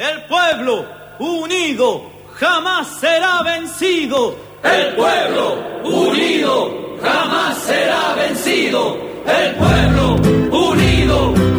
El pueblo unido jamás será vencido. El pueblo unido jamás será vencido. El pueblo unido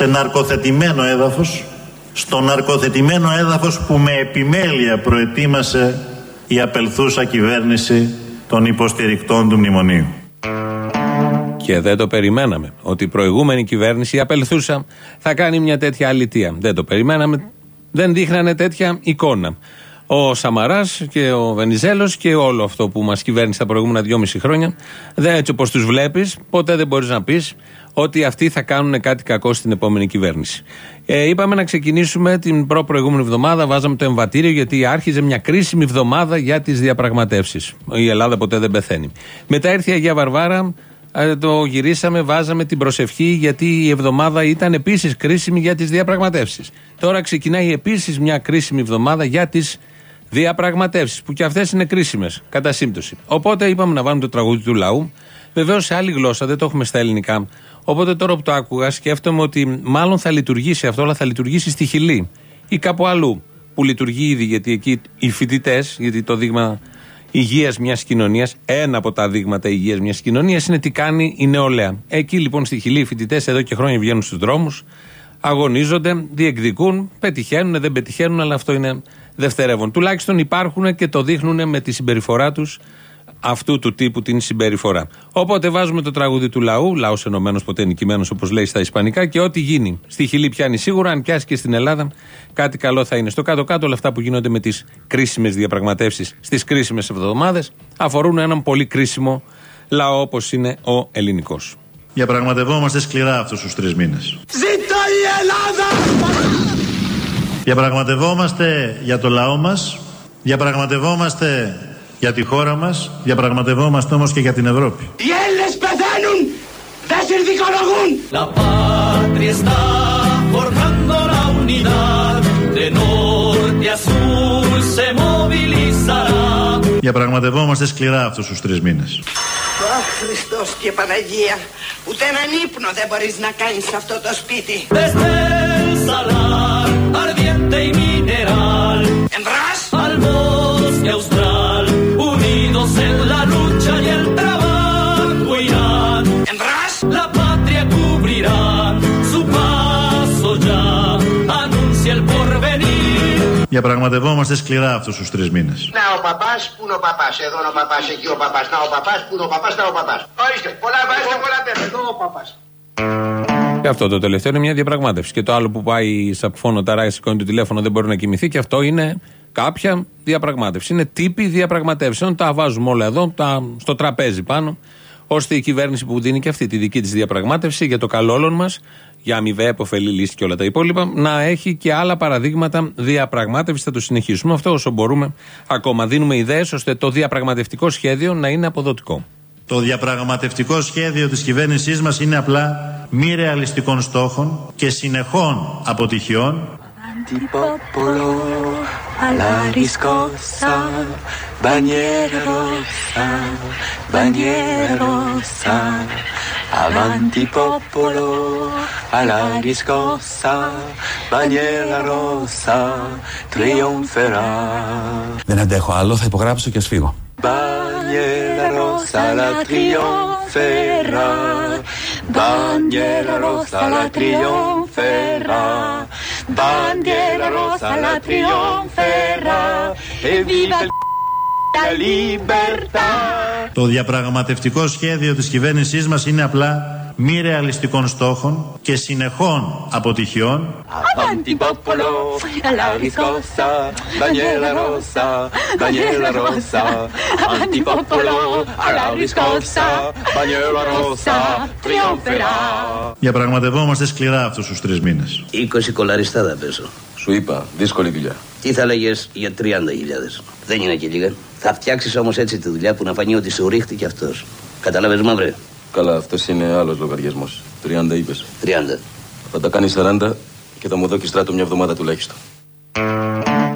σε ναρκοθετημένο έδαφος, στο ναρκοθετημένο έδαφος που με επιμέλεια προετοίμασε η απελθούσα κυβέρνηση των υποστηρικτών του Μνημονίου. Και δεν το περιμέναμε. Ότι η προηγούμενη κυβέρνηση, η απελθούσα, θα κάνει μια τέτοια αλητία. Δεν το περιμέναμε. Δεν δείχνανε τέτοια εικόνα. Ο Σαμαράς και ο Βενιζέλος και όλο αυτό που μας κυβέρνησε τα προηγούμενα δυόμιση χρόνια, δεν έτσι όπως τους βλέπεις, ποτέ δεν μπορείς να πεις ότι αυτοί θα κάνουν κάτι κακό στην επόμενη κυβέρνηση. Ε, είπαμε να ξεκινήσουμε την προ-προηγούμενη εβδομάδα, βάζαμε το εμβατήριο γιατί άρχιζε μια κρίσιμη εβδομάδα για τις διαπραγματεύσεις. Η Ελλάδα ποτέ δεν πεθαίνει. Μετά ήρθε η Αγία Βαρβάρα, ε, το γυρίσαμε, βάζαμε την προσευχή γιατί η εβδομάδα ήταν επίσης κρίσιμη για τις διαπραγματεύσεις. Τώρα ξεκινάει επίσης μια κρίσιμη εβδομάδα για τις διαπραγματεύσεις, που και αυτές είναι κρίσιμες, κατά σύμπτωση. Οπότε είπαμε να βάλουμε το τραγούδι του λαού. Βεβαίως σε άλλη γλώσσα, δεν το έχουμε στα ελληνικά. Οπότε τώρα που το άκουγα, σκέφτομαι ότι μάλλον θα λειτουργήσει αυτό, αλλά θα λειτουργήσει στη Χιλή ή κάπου αλλού που λειτουργεί ήδη, γιατί εκεί οι φοιτητές, γιατί το δείγμα υγείας μιας κοινωνίας, ένα από τα δείγματα υγείας μιας κοινωνίας είναι τι κάνει η νεολαία. Εκεί λοιπόν στη Χιλή οι φοιτητές εδώ και χρόνια βγαίνουν στους δρόμους, αγωνίζονται, διεκδικούν, πετυχαίνουν, δεν πετυχαίνουν, αλλά αυτό είναι δευτερεύον. Τουλάχιστον υπάρχουν και το δείχνουν με τη συμπεριφορά τους αυτού του τύπου την συμπεριφορά. Οπότε βάζουμε το τραγούδι του λαού, λαός ενωμένος ποτέ νικημένο όπως λέει στα Ισπανικά, και ό,τι γίνει. Στη Χιλή πιάνει σίγουρα, αν πιάσει και στην Ελλάδα, κάτι καλό θα είναι. Στο κάτω-κάτω, όλα αυτά που γίνονται με τις κρίσιμες διαπραγματεύσεις στις κρίσιμες εβδομάδες αφορούν έναν πολύ κρίσιμο λαό όπως είναι ο ελληνικός. Διαπραγματευόμαστε σκληρά αυτούς τους τρεις μήνες. ¡Zita y helada! Διαπραγματευόμαστε για το λαό μας, διαπραγματευόμαστε για τη χώρα μας, διαπραγματευόμαστε όμως και για την Ευρώπη. Οι Έλληνες πεθαίνουν! Δεν συνδικολογούν! La patria está forjando la unidad de norte a sur se movilizará Διαπραγματευόμαστε σκληρά αυτούς τους τρεις μήνες. Αχ, Χριστός και Παναγία, ούτε έναν ύπνο δεν μπορείς να κάνεις σε αυτό το σπίτι. Desde el salar ardiente y mineral Εμβράς, al bosque austral unidos en la Διαπραγματευόμαστε σκληρά αυτούς τους τρεις μήνες. Να ο παπάς, πού είναι ο παπάς, εδώ είναι ο παπάς, εκεί ο παπάς, να ο παπάς, πού είναι ο παπάς, να ο παπάς. Ορίστε, πολλά βάζετε, πολλά παίρνετε, εδώ ο παπάς. Και αυτό το τελευταίο είναι μια διαπραγμάτευση. Και το άλλο που πάει σαν φόνο ταράει, σηκώνει το τηλέφωνο, δεν μπορεί να κοιμηθεί. Και αυτό είναι κάποια διαπραγμάτευση. Είναι τύποι διαπραγματεύσεων. Τα βάζουμε όλα εδώ, τα, στο τραπέζι πάνω, ώστε η κυβέρνηση που δίνει και αυτή τη δική της διαπραγμάτευση για το καλό όλων μας, για αμοιβαία υποφελή λύση και όλα τα υπόλοιπα, να έχει και άλλα παραδείγματα διαπραγμάτευσης. Θα το συνεχίσουμε αυτό όσο μπορούμε. Ακόμα δίνουμε ιδέες ώστε το διαπραγματευτικό σχέδιο να είναι αποδοτικό. Το διαπραγματευτικό σχέδιο της κυβέρνησής μας είναι απλά μη ρεαλιστικών στόχων και συνεχών αποτυχιών Antipopolo alla riscossa, bandiera rossa, bandiera rossa, Avanti popolo, alla riscossa, bandiera rossa, trionferà. Δεν αντέχω άλλο, θα υπογράψω και ας φύγω. Bandiera rossa, la trionferà. Bandiera rossa, la trionferà. Bandiera rossa, la trionferà. E viva la libertà. Το διαπραγματευτικό σχέδιο της κυβέρνησής μας είναι απλά μη ρεαλιστικών στόχων και συνεχών αποτυχιών Avanti popolo, alla riscossa, bandiera rossa, bandiera rossa. Avanti popolo, alla riscossa, bandiera rossa, trionferà. Διαπραγματευόμαστε σκληρά αυτούς τους τρεις μήνες 20 κολαριστά θα πέσω. Σου είπα, δύσκολη δουλειά. Τι θα λέγες για 30.000. Δεν είναι και λίγα. Θα φτιάξεις όμως έτσι τη δουλειά που να φανεί ότι σου ρίχτηκε αυτός. Κατάλαβες, μαύρε; Καλά, αυτός είναι άλλος λογαριασμός. 30 είπες. 30. Θα τα κάνει 40 και θα μου δώσει στράτο μια εβδομάδα τουλάχιστον.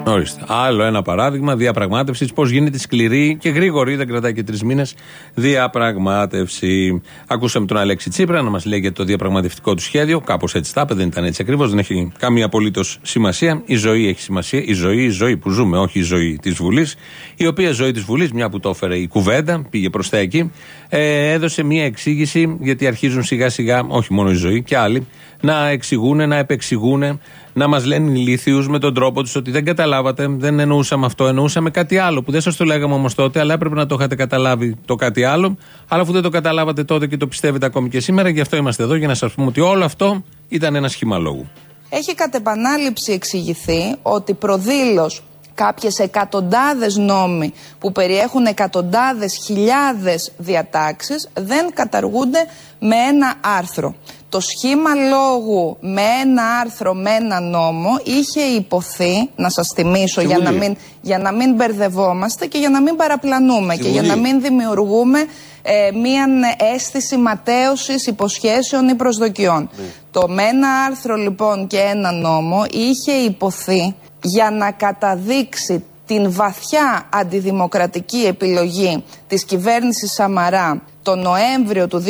Ορίστε. Άλλο ένα παράδειγμα διαπραγμάτευσης. Πώς γίνεται σκληρή και γρήγορη, δεν κρατάει και τρεις μήνες, διαπραγμάτευση. Ακούσαμε τον Αλέξη Τσίπρα να μας λέει για το διαπραγματευτικό του σχέδιο. Κάπως έτσι τα είπε, δεν ήταν έτσι ακριβώς, δεν έχει καμία απολύτως σημασία. Η ζωή έχει σημασία. Η ζωή, η ζωή που ζούμε, όχι η ζωή της Βουλής. Η οποία ζωή της Βουλής, μια που το έφερε η κουβέντα, πήγε προς τα εκεί, ε, έδωσε μια εξήγηση, γιατί αρχίζουν σιγά σιγά, όχι μόνο η ζωή και άλλοι, να εξηγούν, να επεξηγούν, να μας λένε ηλίθιους με τον τρόπο τους ότι δεν καταλάβατε, δεν εννοούσαμε αυτό, εννοούσαμε κάτι άλλο που δεν σας το λέγαμε όμως τότε, αλλά έπρεπε να το είχατε καταλάβει το κάτι άλλο. Αλλά αφού δεν το καταλάβατε τότε και το πιστεύετε ακόμη και σήμερα, γι' αυτό είμαστε εδώ για να σας πούμε ότι όλο αυτό ήταν ένα σχήμα λόγου. Έχει κατ' επανάληψη εξηγηθεί ότι προδήλως κάποιες εκατοντάδες νόμοι που περιέχουν εκατοντάδες χιλιάδες διατάξεις δεν καταργούνται με ένα άρθρο. Το σχήμα λόγου με ένα άρθρο, με ένα νόμο είχε υποθεί, να σας θυμίσω για να, μην, για να μην μπερδευόμαστε και για να μην παραπλανούμε και για να μην δημιουργούμε ε, μία αίσθηση ματέωσης υποσχέσεων ή προσδοκιών. Το με ένα άρθρο λοιπόν και ένα νόμο είχε υποθεί για να καταδείξει την βαθιά αντιδημοκρατική επιλογή της κυβέρνησης Σαμαρά το Νοέμβριο του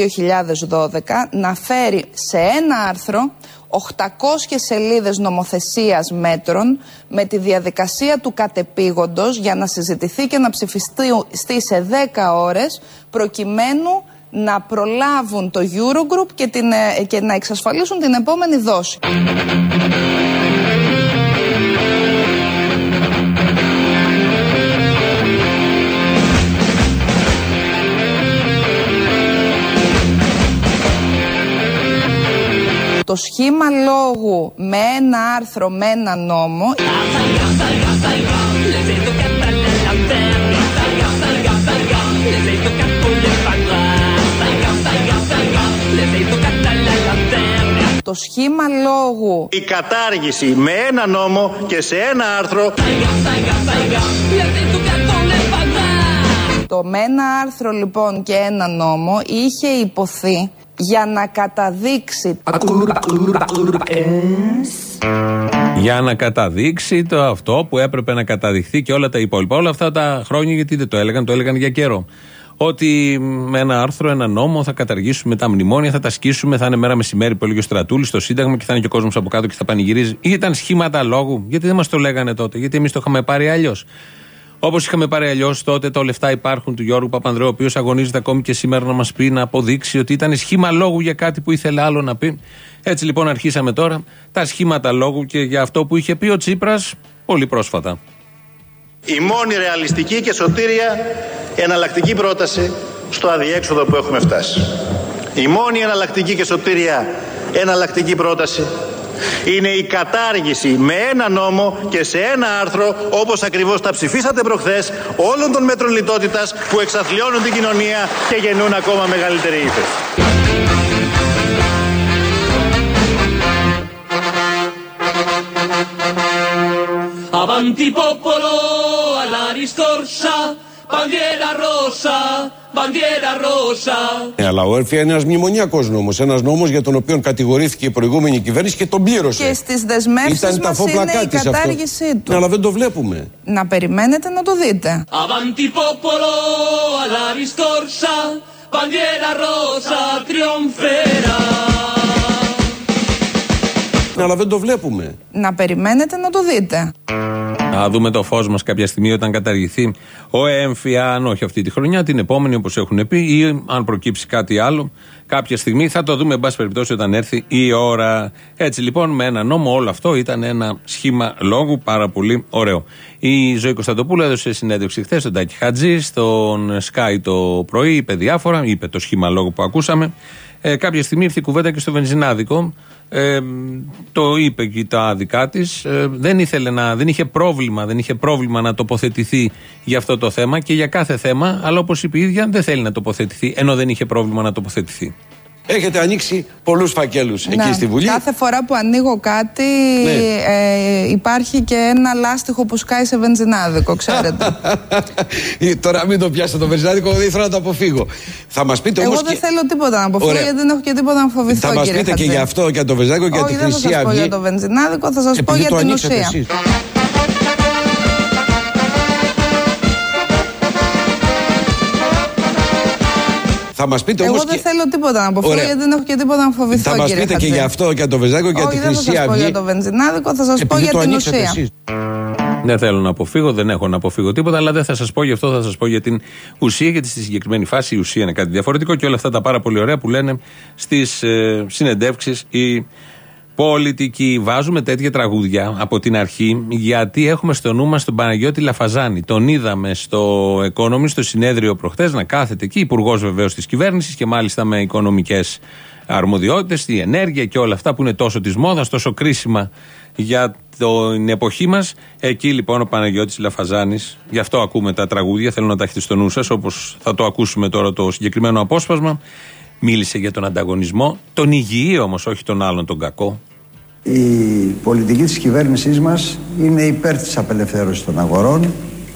2012 να φέρει σε ένα άρθρο 800 σελίδες νομοθεσίας μέτρων με τη διαδικασία του κατεπήγοντος για να συζητηθεί και να ψηφιστεί σε 10 ώρες προκειμένου να προλάβουν το Eurogroup και, την, ε, και να εξασφαλίσουν την επόμενη δόση. Το σχήμα λόγου με ένα άρθρο, με ένα νόμο. Το σχήμα λόγου. Η κατάργηση με ένα νόμο και σε ένα άρθρο. Το με ένα άρθρο λοιπόν και ένα νόμο είχε υποθεί για να καταδείξει Για να καταδείξει το αυτό που έπρεπε να καταδειχθεί και όλα τα υπόλοιπα. Όλα αυτά τα χρόνια γιατί δεν το έλεγαν, το έλεγαν για καιρό. Ότι με ένα άρθρο, ένα νόμο θα καταργήσουμε τα μνημόνια, θα τα σκίσουμε, θα είναι μέρα μεσημέρι που έλεγε ο Στρατούλης στο Σύνταγμα και θα είναι και ο κόσμος από κάτω και θα πανηγυρίζει. Ή ήταν σχήματα λόγου. Γιατί δεν μας το λέγανε τότε, γιατί εμείς το είχαμε πάρει αλλιώς. Όπως είχαμε πάρει αλλιώς τότε, τα λεφτά υπάρχουν του Γιώργου Παπανδρέου, ο οποίος αγωνίζεται ακόμη και σήμερα να μας πει, να αποδείξει ότι ήταν σχήμα λόγου για κάτι που ήθελε άλλο να πει. Έτσι λοιπόν αρχίσαμε τώρα τα σχήματα λόγου και για αυτό που είχε πει ο Τσίπρας πολύ πρόσφατα. Η μόνη ρεαλιστική και σωτήρια εναλλακτική πρόταση στο αδιέξοδο που έχουμε φτάσει. Η μόνη εναλλακτική και σωτήρια εναλλακτική πρόταση είναι η κατάργηση με ένα νόμο και σε ένα άρθρο όπως ακριβώς τα ψηφίσατε προχθές όλων των μέτρων λιτότητας που εξαθλιώνουν την κοινωνία και γεννούν ακόμα μεγαλύτερη ύφεση. Avanti popolo alla riscorsa, bandiera rossa, bandiera rossa. Ε, αλλά ο ΕΡΦΙΑ είναι ένας μνημονιακός νόμος. Ένας νόμος για τον οποίο κατηγορήθηκε η προηγούμενη κυβέρνηση και τον πλήρωσε. και στις δεσμεύσεις Ήταν τα μας φόπλα είναι η κάτι σε αυτό. κατάργησή του. Ναι, αλλά δεν το βλέπουμε. Να περιμένετε να το δείτε. Avanti popolo alla riscorsa, bandiera rosa triunferá. Αλλά δεν το βλέπουμε. Να περιμένετε να το δείτε. Να δούμε το φως μας κάποια στιγμή όταν καταργηθεί ο έμφυα, αν όχι αυτή τη χρονιά, την επόμενη όπως έχουν πει, ή αν προκύψει κάτι άλλο κάποια στιγμή. Θα το δούμε, εν πάση περιπτώσει, όταν έρθει η ώρα. Έτσι λοιπόν, με ένα νόμο, όλο αυτό ήταν ένα σχήμα λόγου πάρα πολύ ωραίο. Η Ζωή Κωνσταντοπούλου έδωσε συνέντευξη χθες στον Τάκη Χατζή, στον Sky το πρωί, είπε διάφορα, είπε το σχήμα λόγου που ακούσαμε. Ε, κάποια στιγμή ήρθε η κουβέντα και στο βενζινάδικο. Ε, το είπε και τα δικά της. Ε, δεν, ήθελε να, δεν είχε πρόβλημα, δεν είχε πρόβλημα να τοποθετηθεί για αυτό το θέμα και για κάθε θέμα, αλλά όπως είπε η ίδια, δεν θέλει να τοποθετηθεί, ενώ δεν είχε πρόβλημα να τοποθετηθεί. Έχετε ανοίξει πολλούς φακέλους εκεί στη Βουλή. Κάθε φορά που ανοίγω κάτι Ναι. ε, υπάρχει και ένα λάστιχο που σκάει σε βενζινάδικο, ξέρετε. Ε, Τώρα μην το πιάσετε το βενζινάδικο, δεν ήθελα να το αποφύγω. Θα μας πείτε Εγώ όμως δεν και... θέλω τίποτα να αποφύγω Ωραία. γιατί δεν έχω και τίποτα να φοβηθώ. Θα μας κύριε πείτε και Χατζή. για αυτό, για το βενζινάδικο και για Όχι, τη δεν θα Χρυσή σας πω Αυγή. για το βενζινάδικο, θα σας πω Επειδή για το την ανοίξατε ουσία. εσείς. Θα μας πείτε Εγώ όμως δεν και... θέλω τίποτα να αποφύγω Ωραία. γιατί δεν έχω και τίποτα να φοβηθώ. Θα μας κύριε πείτε και Χατζή. για αυτό, για το βενζινάδικο και για Όχι, τη δεν θα Χρυσή σας πω Αυγή. για το βενζινάδικο, θα σας πω Επειδή για το την ανοίξατε ουσία. εσείς. Δεν θέλω να αποφύγω, δεν έχω να αποφύγω τίποτα, αλλά δεν θα σας πω γι' αυτό, θα σας πω για την ουσία, γιατί στη συγκεκριμένη φάση η ουσία είναι κάτι διαφορετικό και όλα αυτά τα πάρα πολύ ωραία που λένε στις ε, συνεντεύξεις οι πολιτικοί. Βάζουμε τέτοια τραγούδια από την αρχή, γιατί έχουμε στο νου μας τον Παναγιώτη Λαφαζάνη. Τον είδαμε στο Economist, στο συνέδριο προχθές, να κάθεται εκεί, υπουργός βεβαίως της κυβέρνησης και μάλιστα με οικονομικές αρμοδιότητες, η ενέργεια και όλα αυτά που είναι τόσο της μόδας, τόσο κρίσιμα για την εποχή μας. Εκεί λοιπόν ο Παναγιώτης Λαφαζάνης, γι' αυτό ακούμε τα τραγούδια, θέλω να τα έχετε στο νου σας, όπως θα το ακούσουμε τώρα το συγκεκριμένο απόσπασμα. Μίλησε για τον ανταγωνισμό, τον υγιή όμως, όχι τον άλλον τον κακό. Η πολιτική της κυβέρνησής μας είναι υπέρ της απελευθέρωσης των αγορών,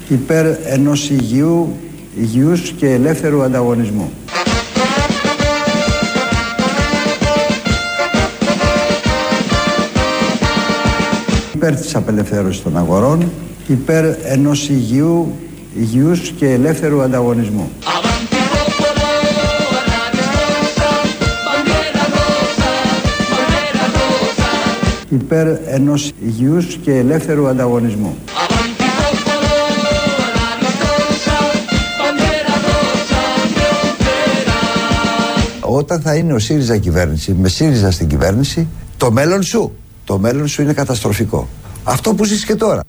υπέρ ενός υγιού, υγιούς και ελεύθερου ανταγωνισμού. Υπέρ της απελευθέρωσης των αγορών, υπέρ ενός υγιού, υγιούς και ελεύθερου ανταγωνισμού. Υπέρ ενός υγιούς και ελεύθερου ανταγωνισμού. Avanti popolo, alla riscossa, bandiera rosa, triunferà. Όταν θα είναι ο ΣΥΡΙΖΑ κυβέρνηση, με ΣΥΡΙΖΑ στην κυβέρνηση, το μέλλον σου, το μέλλον σου είναι καταστροφικό. Αυτό που ζεις και τώρα.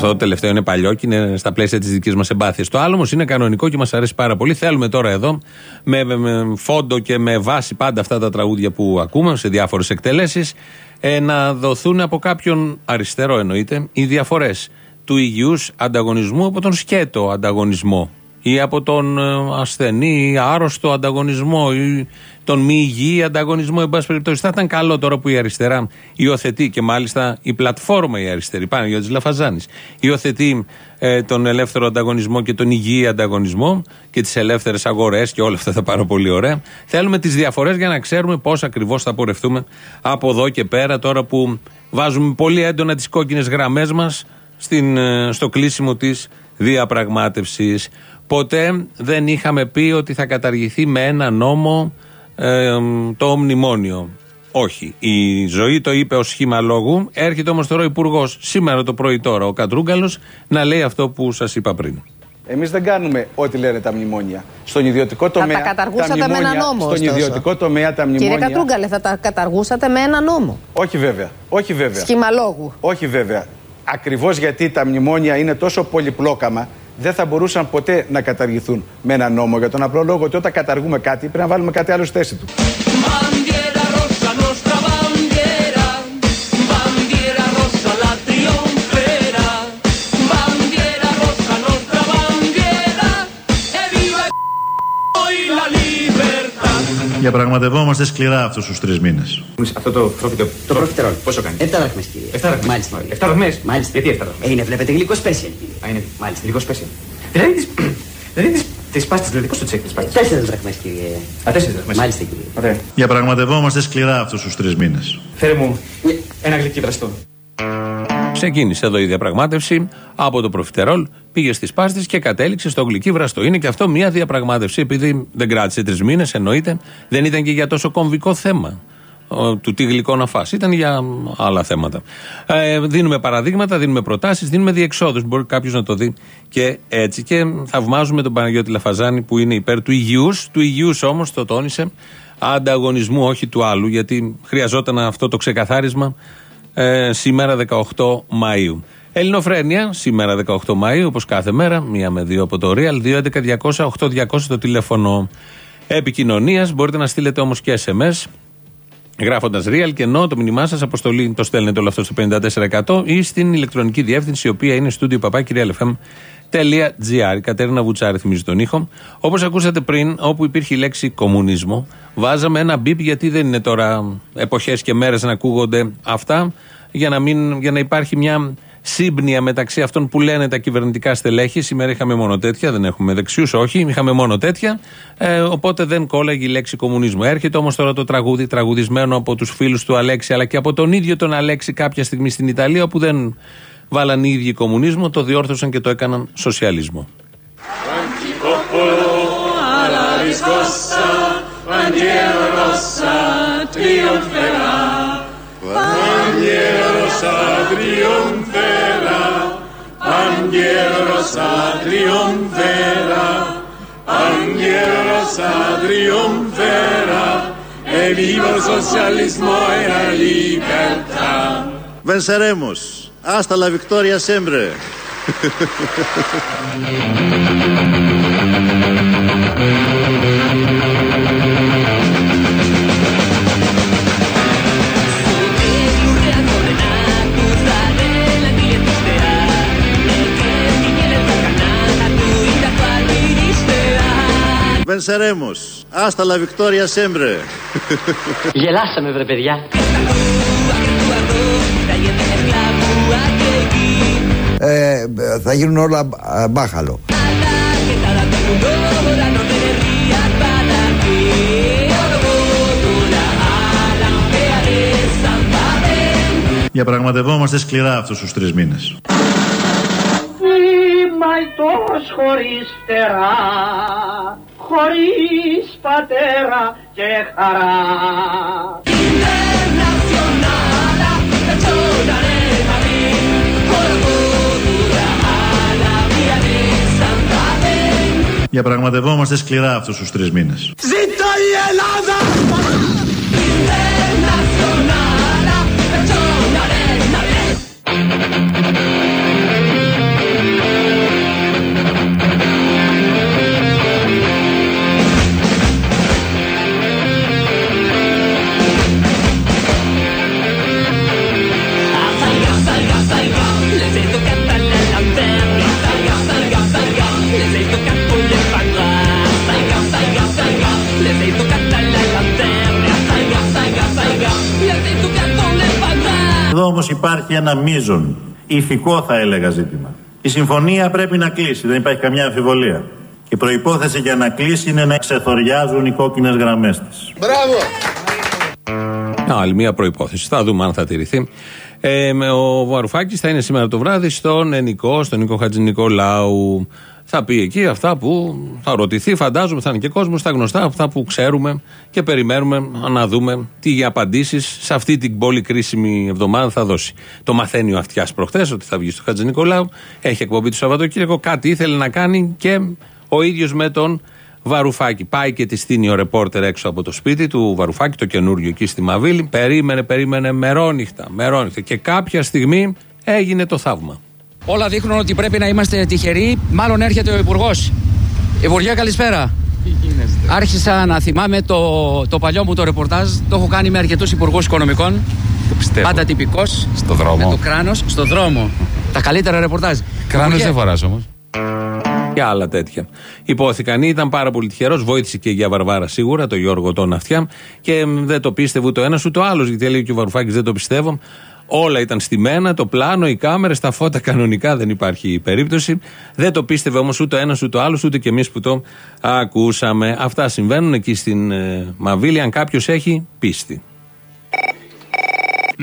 Αυτό το τελευταίο είναι παλιό και είναι στα πλαίσια της δικής μας εμπάθειας. Το άλλο όμως είναι κανονικό και μας αρέσει πάρα πολύ. Θέλουμε τώρα εδώ, με, με, με φόντο και με βάση πάντα αυτά τα τραγούδια που ακούμε σε διάφορες εκτελέσεις, ε, να δοθούν από κάποιον αριστερό εννοείται οι διαφορές του υγιούς ανταγωνισμού από τον σκέτο ανταγωνισμό ή από τον ε, ασθενή ή άρρωστο ανταγωνισμό ή τον μη υγιή ανταγωνισμό, εν πάση περιπτώσει. Θα ήταν καλό τώρα που η αριστερά υιοθετεί και μάλιστα η πλατφόρμα η αριστερή, πάνω για Λαφαζάνης, υιοθετεί ε, τον ελεύθερο ανταγωνισμό και τον υγιή ανταγωνισμό και τις ελεύθερες αγορές και όλα αυτά τα πάρα πολύ ωραία. Θέλουμε τις διαφορές για να ξέρουμε πώς ακριβώς θα πορευτούμε από εδώ και πέρα, τώρα που βάζουμε πολύ έντονα τις κόκκινες γραμμές μας στο κλείσιμο της διαπραγμάτευσης. Ποτέ δεν είχαμε πει ότι θα καταργηθεί με ένα νόμο ε, το μνημόνιο. Όχι. Η ζωή το είπε ως σχήμα λόγου. Έρχεται όμως τώρα ο Υπουργός, σήμερα το πρωί τώρα, ο Κατρούγκαλο, να λέει αυτό που σας είπα πριν. Εμείς δεν κάνουμε ό,τι λένε τα μνημόνια. Στον ιδιωτικό τομέα. τα καταργούσατε με μνημόνια- ένα νόμο, Στον ωστόσο. ιδιωτικό τομέα τα μνημόνια. Κύριε Κατρούγκαλε, θα τα καταργούσατε με ένα νόμο; Όχι βέβαια. Όχι βέβαια. Σχήμα λόγου. Όχι βέβαια. Ακριβώς γιατί τα μνημόνια είναι τόσο πολυπλόκαμα, δεν θα μπορούσαν ποτέ να καταργηθούν με ένα νόμο. Για τον απλό λόγο ότι όταν καταργούμε κάτι, πρέπει να βάλουμε κάτι άλλο στη θέση του. Bandiera rossa, nostra bandiera, bandiera rossa la trionferà, bandiera rossa, nostra bandiera, e viva poi la libertà. Διαπραγματευόμαστε σκληρά αυτούς τους τρεις μήνες. Αυτό το πρόφιτο. Το πρόφιτερόλ, πόσο κάνει; 7 δραχμές κύριε. 7 δραχμές. Μάλιστα. 7 δραχμές. Μάλιστα. Γιατί 7 δραχμές; Ε, είναι βλέπετε γλυκός special. Α, είναι. Μάλιστα, λίγο σπέσιο. Δηλαδή τις... Δηλαδή τις... Τις πάστες, δηλαδή πώς το τσέκ τις πάστες; 4 δραχμές κύριε. Α, 4 δραχμές. Μάλιστα κύριε. Ωραία. Διαπραγματευόμαστε σκληρά αυτούς τους τρεις μήνες. Φέρε μου ένα γλυκί βραστό. Ξεκίνησε εδώ η διαπραγμάτευση από το προφιτερόλ, πήγε στις πάστες και κατέληξε στο γλυκύ βραστό. Είναι και αυτό μια διαπραγμάτευση, επειδή δεν κράτησε τρεις μήνες, εννοείται, δεν ήταν και για τόσο κομβικό θέμα ο, του τι γλυκό να φας. Ήταν για άλλα θέματα. Ε, δίνουμε παραδείγματα, δίνουμε προτάσεις, δίνουμε διεξόδους. Μπορεί κάποιος να το δει και έτσι. Και θαυμάζουμε τον Παναγιώτη Λαφαζάνη που είναι υπέρ του υγιούς. Του υγιούς όμως, το τόνισε, ανταγωνισμού, όχι του άλλου, γιατί χρειαζόταν αυτό το ξεκαθάρισμα ε, σήμερα 18 Μαΐου. Ελληνοφρένια, σήμερα 18 Μαΐου, όπως κάθε μέρα, μία με δύο από το Real, 2.11.200.8.200 το τηλέφωνο επικοινωνίας. Μπορείτε να στείλετε όμως και SMS, γράφοντας real και ενώ το μήνυμά σας αποστολή το στέλνετε όλο αυτό στο 54% ή στην ηλεκτρονική διεύθυνση η οποία είναι στούντιο παπάκυριαλεφm.gr. Η Κατέρινα Βουτσάρη θυμίζει τον ήχο. Όπως ακούσατε πριν, όπου υπήρχε η λέξη κομμουνισμό, βάζαμε ένα μπίπ γιατί δεν είναι τώρα εποχές και μέρες να ακούγονται αυτά, για να, μην, για να υπάρχει μια σύμπνοια μεταξύ αυτών που λένε τα κυβερνητικά στελέχη. Σήμερα είχαμε μόνο τέτοια, δεν έχουμε δεξιούς, όχι, είχαμε μόνο τέτοια. Ε, οπότε δεν κόλλαγε η λέξη κομμουνισμό. Έρχεται όμως τώρα το τραγούδι, τραγουδισμένο από τους φίλους του Αλέξη, αλλά και από τον ίδιο τον Αλέξη κάποια στιγμή στην Ιταλία, όπου δεν βάλαν οι ίδιοι κομμουνισμό, το διόρθωσαν και το έκαναν σοσιαλισμό. Bandiera rossa trionferà, σα τριομφέρα, Αγγέλο σα τριομφέρα, Αγγέλο σα τριομφέρα, Εμίλο σοσιαλισμό, Ενα λίπερτα. Βενσερέμος, άστα λα Βικτόρια Σέμπρε. Thank you. Venceremos. Hasta la victoria siempre. Γελάσαμε βρε παιδιά. Ε, θα γίνουν όλα α, μπάχαλο. Διαπραγματευόμαστε σκληρά αυτούς τους τρεις μήνες. Μαϊτός χωρίς φτερά, χωρίς πατέρα και χαρά. Internazionale, personale Διαπραγματευόμαστε σκληρά αυτούς τους τρεις μήνες. Ζήτω η Ελλάδα! Εδώ όμως υπάρχει ένα μείζον, ηθικό θα έλεγα ζήτημα. Η συμφωνία πρέπει να κλείσει, δεν υπάρχει καμιά αμφιβολία. Και προϋπόθεση για να κλείσει είναι να ξεθοριάζουν οι κόκκινες γραμμές της. Μπράβο! Άλλη μια προπόθεση. Θα δούμε αν θα τηρηθεί. Ε, με ο Βαρουφάκης θα είναι σήμερα το βράδυ στον Ενικό, στον Νίκο Χατζη Νικολάου. Θα πει εκεί αυτά που θα ρωτηθεί, φαντάζομαι, θα είναι και κόσμος, τα γνωστά, αυτά που ξέρουμε και περιμένουμε να δούμε τι απαντήσεις σε αυτή την πολύ κρίσιμη εβδομάδα θα δώσει. Το μαθαίνει ο Αυτιάς προχθές ότι θα βγει στο Χατζη Νικολάου. Έχει εκπομπή του Σαββατοκύριακο. Κάτι ήθελε να κάνει και ο ίδιος με τον Βαρουφάκη. Πάει και τη στείνει ο ρεπόρτερ έξω από το σπίτι του Βαρουφάκη, το καινούριο εκεί στη Μαβίλη. Περίμενε, περίμενε μερόνυχτα, μερόνυχτα. Και κάποια στιγμή έγινε το θαύμα. Όλα δείχνουν ότι πρέπει να είμαστε τυχεροί. Μάλλον έρχεται ο Υπουργός. Υπουργέ, καλησπέρα. Άρχισα να θυμάμαι το, το παλιό μου το ρεπορτάζ. Το έχω κάνει με αρκετούς υπουργούς οικονομικών. Πάντα τυπικός. Στο δρόμο. Με το κράνος, στο δρόμο. Τα καλύτερα ρεπορτάζ. Κράνος Υπουργέ, δεν φοράς όμως. Και άλλα τέτοια. Υπόθηκαν, ήταν πάρα πολύ τυχερός. Βοήθησε και για Βαρβάρα σίγουρα, το Γιώργο τον Αυτιά. Και μ, δεν το πίστευε ούτε ο ένας ούτε ο άλλος. Γιατί έλεγε και ο Βαρουφάκης, δεν το πιστεύω. Όλα ήταν στημένα, το πλάνο, οι κάμερες, τα φώτα κανονικά, δεν υπάρχει περίπτωση. Δεν το πίστευε όμως ούτε ο ένας ούτε ο άλλος, ούτε και εμείς που το ακούσαμε. Αυτά συμβαίνουν εκεί στην ε, Μαβίλη, αν κάποιος έχει πίστη.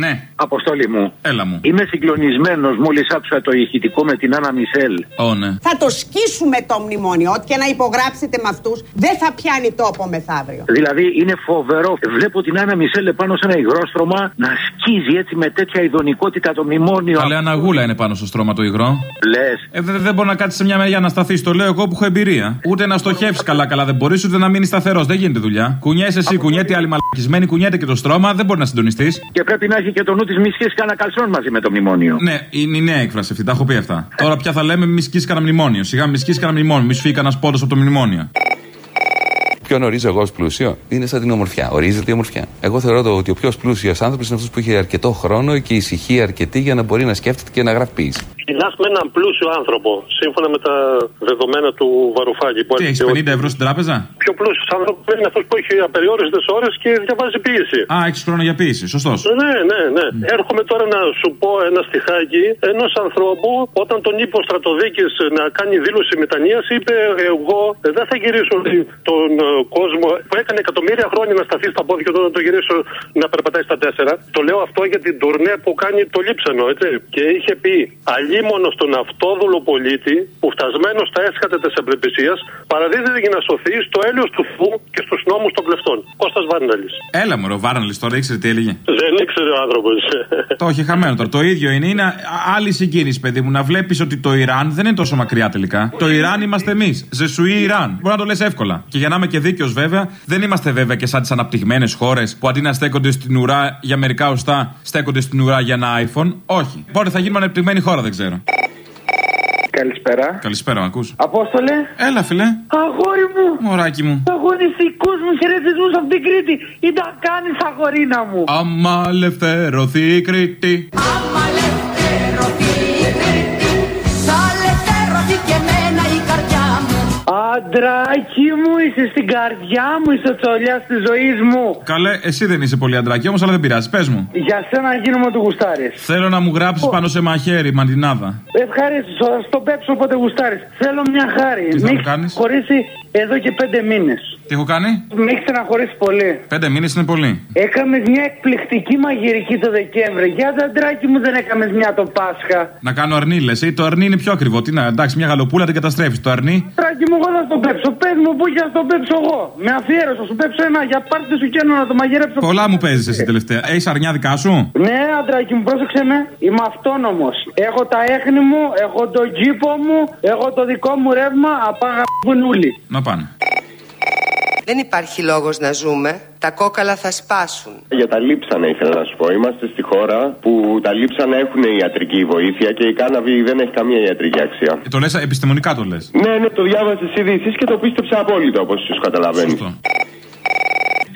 Ναι. Αποστόλη μου. Έλα μου. Είμαι συγκλονισμένος μόλις άκουσα το ηχητικό με την Άννα Μισελ. Ω, ναι. Θα το σκίσουμε το μνημόνιο. Ό,τι και να υπογράψετε με αυτούς, δεν θα πιάνει τόπο μεθαύριο. Δηλαδή είναι φοβερό. Βλέπω την Άννα Μισελ πάνω σε ένα υγρόστρωμα να σκίζει έτσι με τέτοια ειδονικότητα το μνημόνιο. Καλέ αναγούλα είναι πάνω στο στρώμα το υγρό. Λες. Ε, δεν δεν μπορεί να κάτσει σε μια μεριά να σταθεί. Το λέω εγώ που έχω εμπειρία. Ούτε να στοχεύσεις καλά-καλά δεν μπορείς, ούτε να μείνεις σταθερός. Δεν γίνεται δουλειά. Κουνιέσαι εσύ, κουνιέται η άλλη μαλακισμένη, κουνιέται και το στρώμα, δεν μπορεί να συντονιστείς. Και πρέπει να έχει και το νου της μισή κανένα καλσόν μαζί με το μνημόνιο. Ναι, είναι η νέα έκφραση αυτή, τα έχω πει αυτά. Τώρα πια θα λέμε μη σκίσει κανένα μνημόνιο. Σιγά μη σκίσει κανένα μνημόνιο, μη σου φύγει κανένας πόντος από το μνημόνιο. Ποιον ορίζω εγώ ως πλούσιο, είναι σαν την ομορφιά. Ορίζεται η ομορφιά. Εγώ θεωρώ το ότι ο πιο πλούσιος άνθρωπος είναι αυτός που έχει αρκετό χρόνο και ησυχία αρκετή για να μπορεί να σκέφτεται και να γράφει ποίηση. Μιλάς με έναν πλούσιο άνθρωπο, σύμφωνα με τα δεδομένα του Βαρουφάκη. Που Τι έχεις 50 ευρώ στην τράπεζα; Πιο πλούσιος άνθρωπος είναι αυτός που έχει απεριόριστες ώρες και διαβάζει ποιήση. Α, έχεις χρόνο για ποιήση, σωστός. Ναι, ναι, ναι. Έρχομαι τώρα να σου πω ένα στιχάκι ενός ανθρώπου όταν τον είπε ο στρατοδίκης να κάνει δήλωση μετανία, είπε: Εγώ δεν θα γυρίσω τον ε, κόσμος που έκανε εκατομμύρια χρόνια να σταθεί στα πόδια του να το γυρίσω να περπατάει στα τέσσερα. Το λέω αυτό για την τουρνέ που κάνει το λείψανο, έτσι. Και είχε πει: Αλίμονο στον αυτόδουλο πολίτη που φτασμένο στα έσχατα της εμπρεπισίας παραδίδεται για να σωθεί στο έλεος του φου και στους νόμους των κλεφτών. Κώστας Βάρναλης. Έλα μου, ο Βάρναλης τώρα ήξερε τι έλεγε. Δεν ήξερε ο άνθρωπος. Το έχει χαμένο τώρα. Το ίδιο είναι. Είναι άλλη συγκίνηση, παιδί μου, να βλέπεις ότι το Ιράν δεν είναι τόσο μακριά τελικά. Το Ιράν είμαστε εμείς. Ζεσουή Ιράν. Μπορεί να το λες εύκολα. Και για να είμαι και δίκαιος βέβαια, δεν είμαστε βέβαια και σαν τις αναπτυγμένες χώρες που αντί να στέκονται στην ουρά για μερικά οστά, στέκονται στην ουρά για ένα iPhone. Όχι. Πότε θα γίνουμε ανεπτυγμένη χώρα δεν ξέρω. Καλησπέρα. Καλησπέρα, μ' ακούς. Απόστολε. Έλα, φιλέ. Αγόρι μου. Μωράκι μου. Αγωνιστικούς μου χαιρετισμούς από την Κρήτη. Ή τα κάνεις αγορίνα μου. Άμα ελευθερωθεί η Κρήτη. Σ' Αντράκι μου, είσαι στην καρδιά μου, είσαι ο τσολιάς της ζωής μου. Καλέ, εσύ δεν είσαι πολύ αντράκι όμως, αλλά δεν πειράζει. Πες μου. Για σένα γίνομαι του γουστάρι. Θέλω να μου γράψεις πάνω σε μαχαίρι, μαντινάδα. Ευχαρίστως, θα στο παίξω όποτε γουστάρεις. Θέλω μια χάρη. Τι θα Με μου έχεις κάνεις; χωρίσει εδώ και πέντε μήνες. Τι έχω κάνει; Με έχει στεναχωρήσει πολύ. Πέντε μήνες είναι πολύ. Έκαμες μια εκπληκτική μαγειρική το Δεκέμβρη. Για τα αντράκι μου δεν έκαμες μια το Πάσχα. Να κάνω αρνί, λες. Το αρνί είναι πιο ακριβό. Τι να, εντάξει, μια γαλοπούλα την καταστρέφεις. Το αρνί. Τράκι μου, εγώ θα στο πέψω. Πες μου που για το πέψω εγώ. Με αφιέρωση, θα σου πέψω ένα για πάρτι σου και ένα να το μαγειρέψω. Πολλά μου παίζεις εσύ τελευταία. Έχεις αρνιά δικά σου; Ναι, αντράκι μου, πρόσεξε με. Είμαι αυτόνομος. Έχω τα έχνη μου, έχω τον τζίπο μου, έχω το δικό μου ρεύμα. Απάγα πουνούλι. Να πάνε. Δεν υπάρχει λόγος να ζούμε. Τα κόκαλα θα σπάσουν. Για τα λείψανα ήθελα να σου πω. Είμαστε στη χώρα που τα λείψανα έχουν ιατρική βοήθεια και η κάναβη δεν έχει καμία ιατρική αξία. Ε, το λες επιστημονικά το λες. Ναι, ναι, το διάβασες ειδήσει και το πίστεψα απόλυτα όπως ίσω καταλαβαίνεις.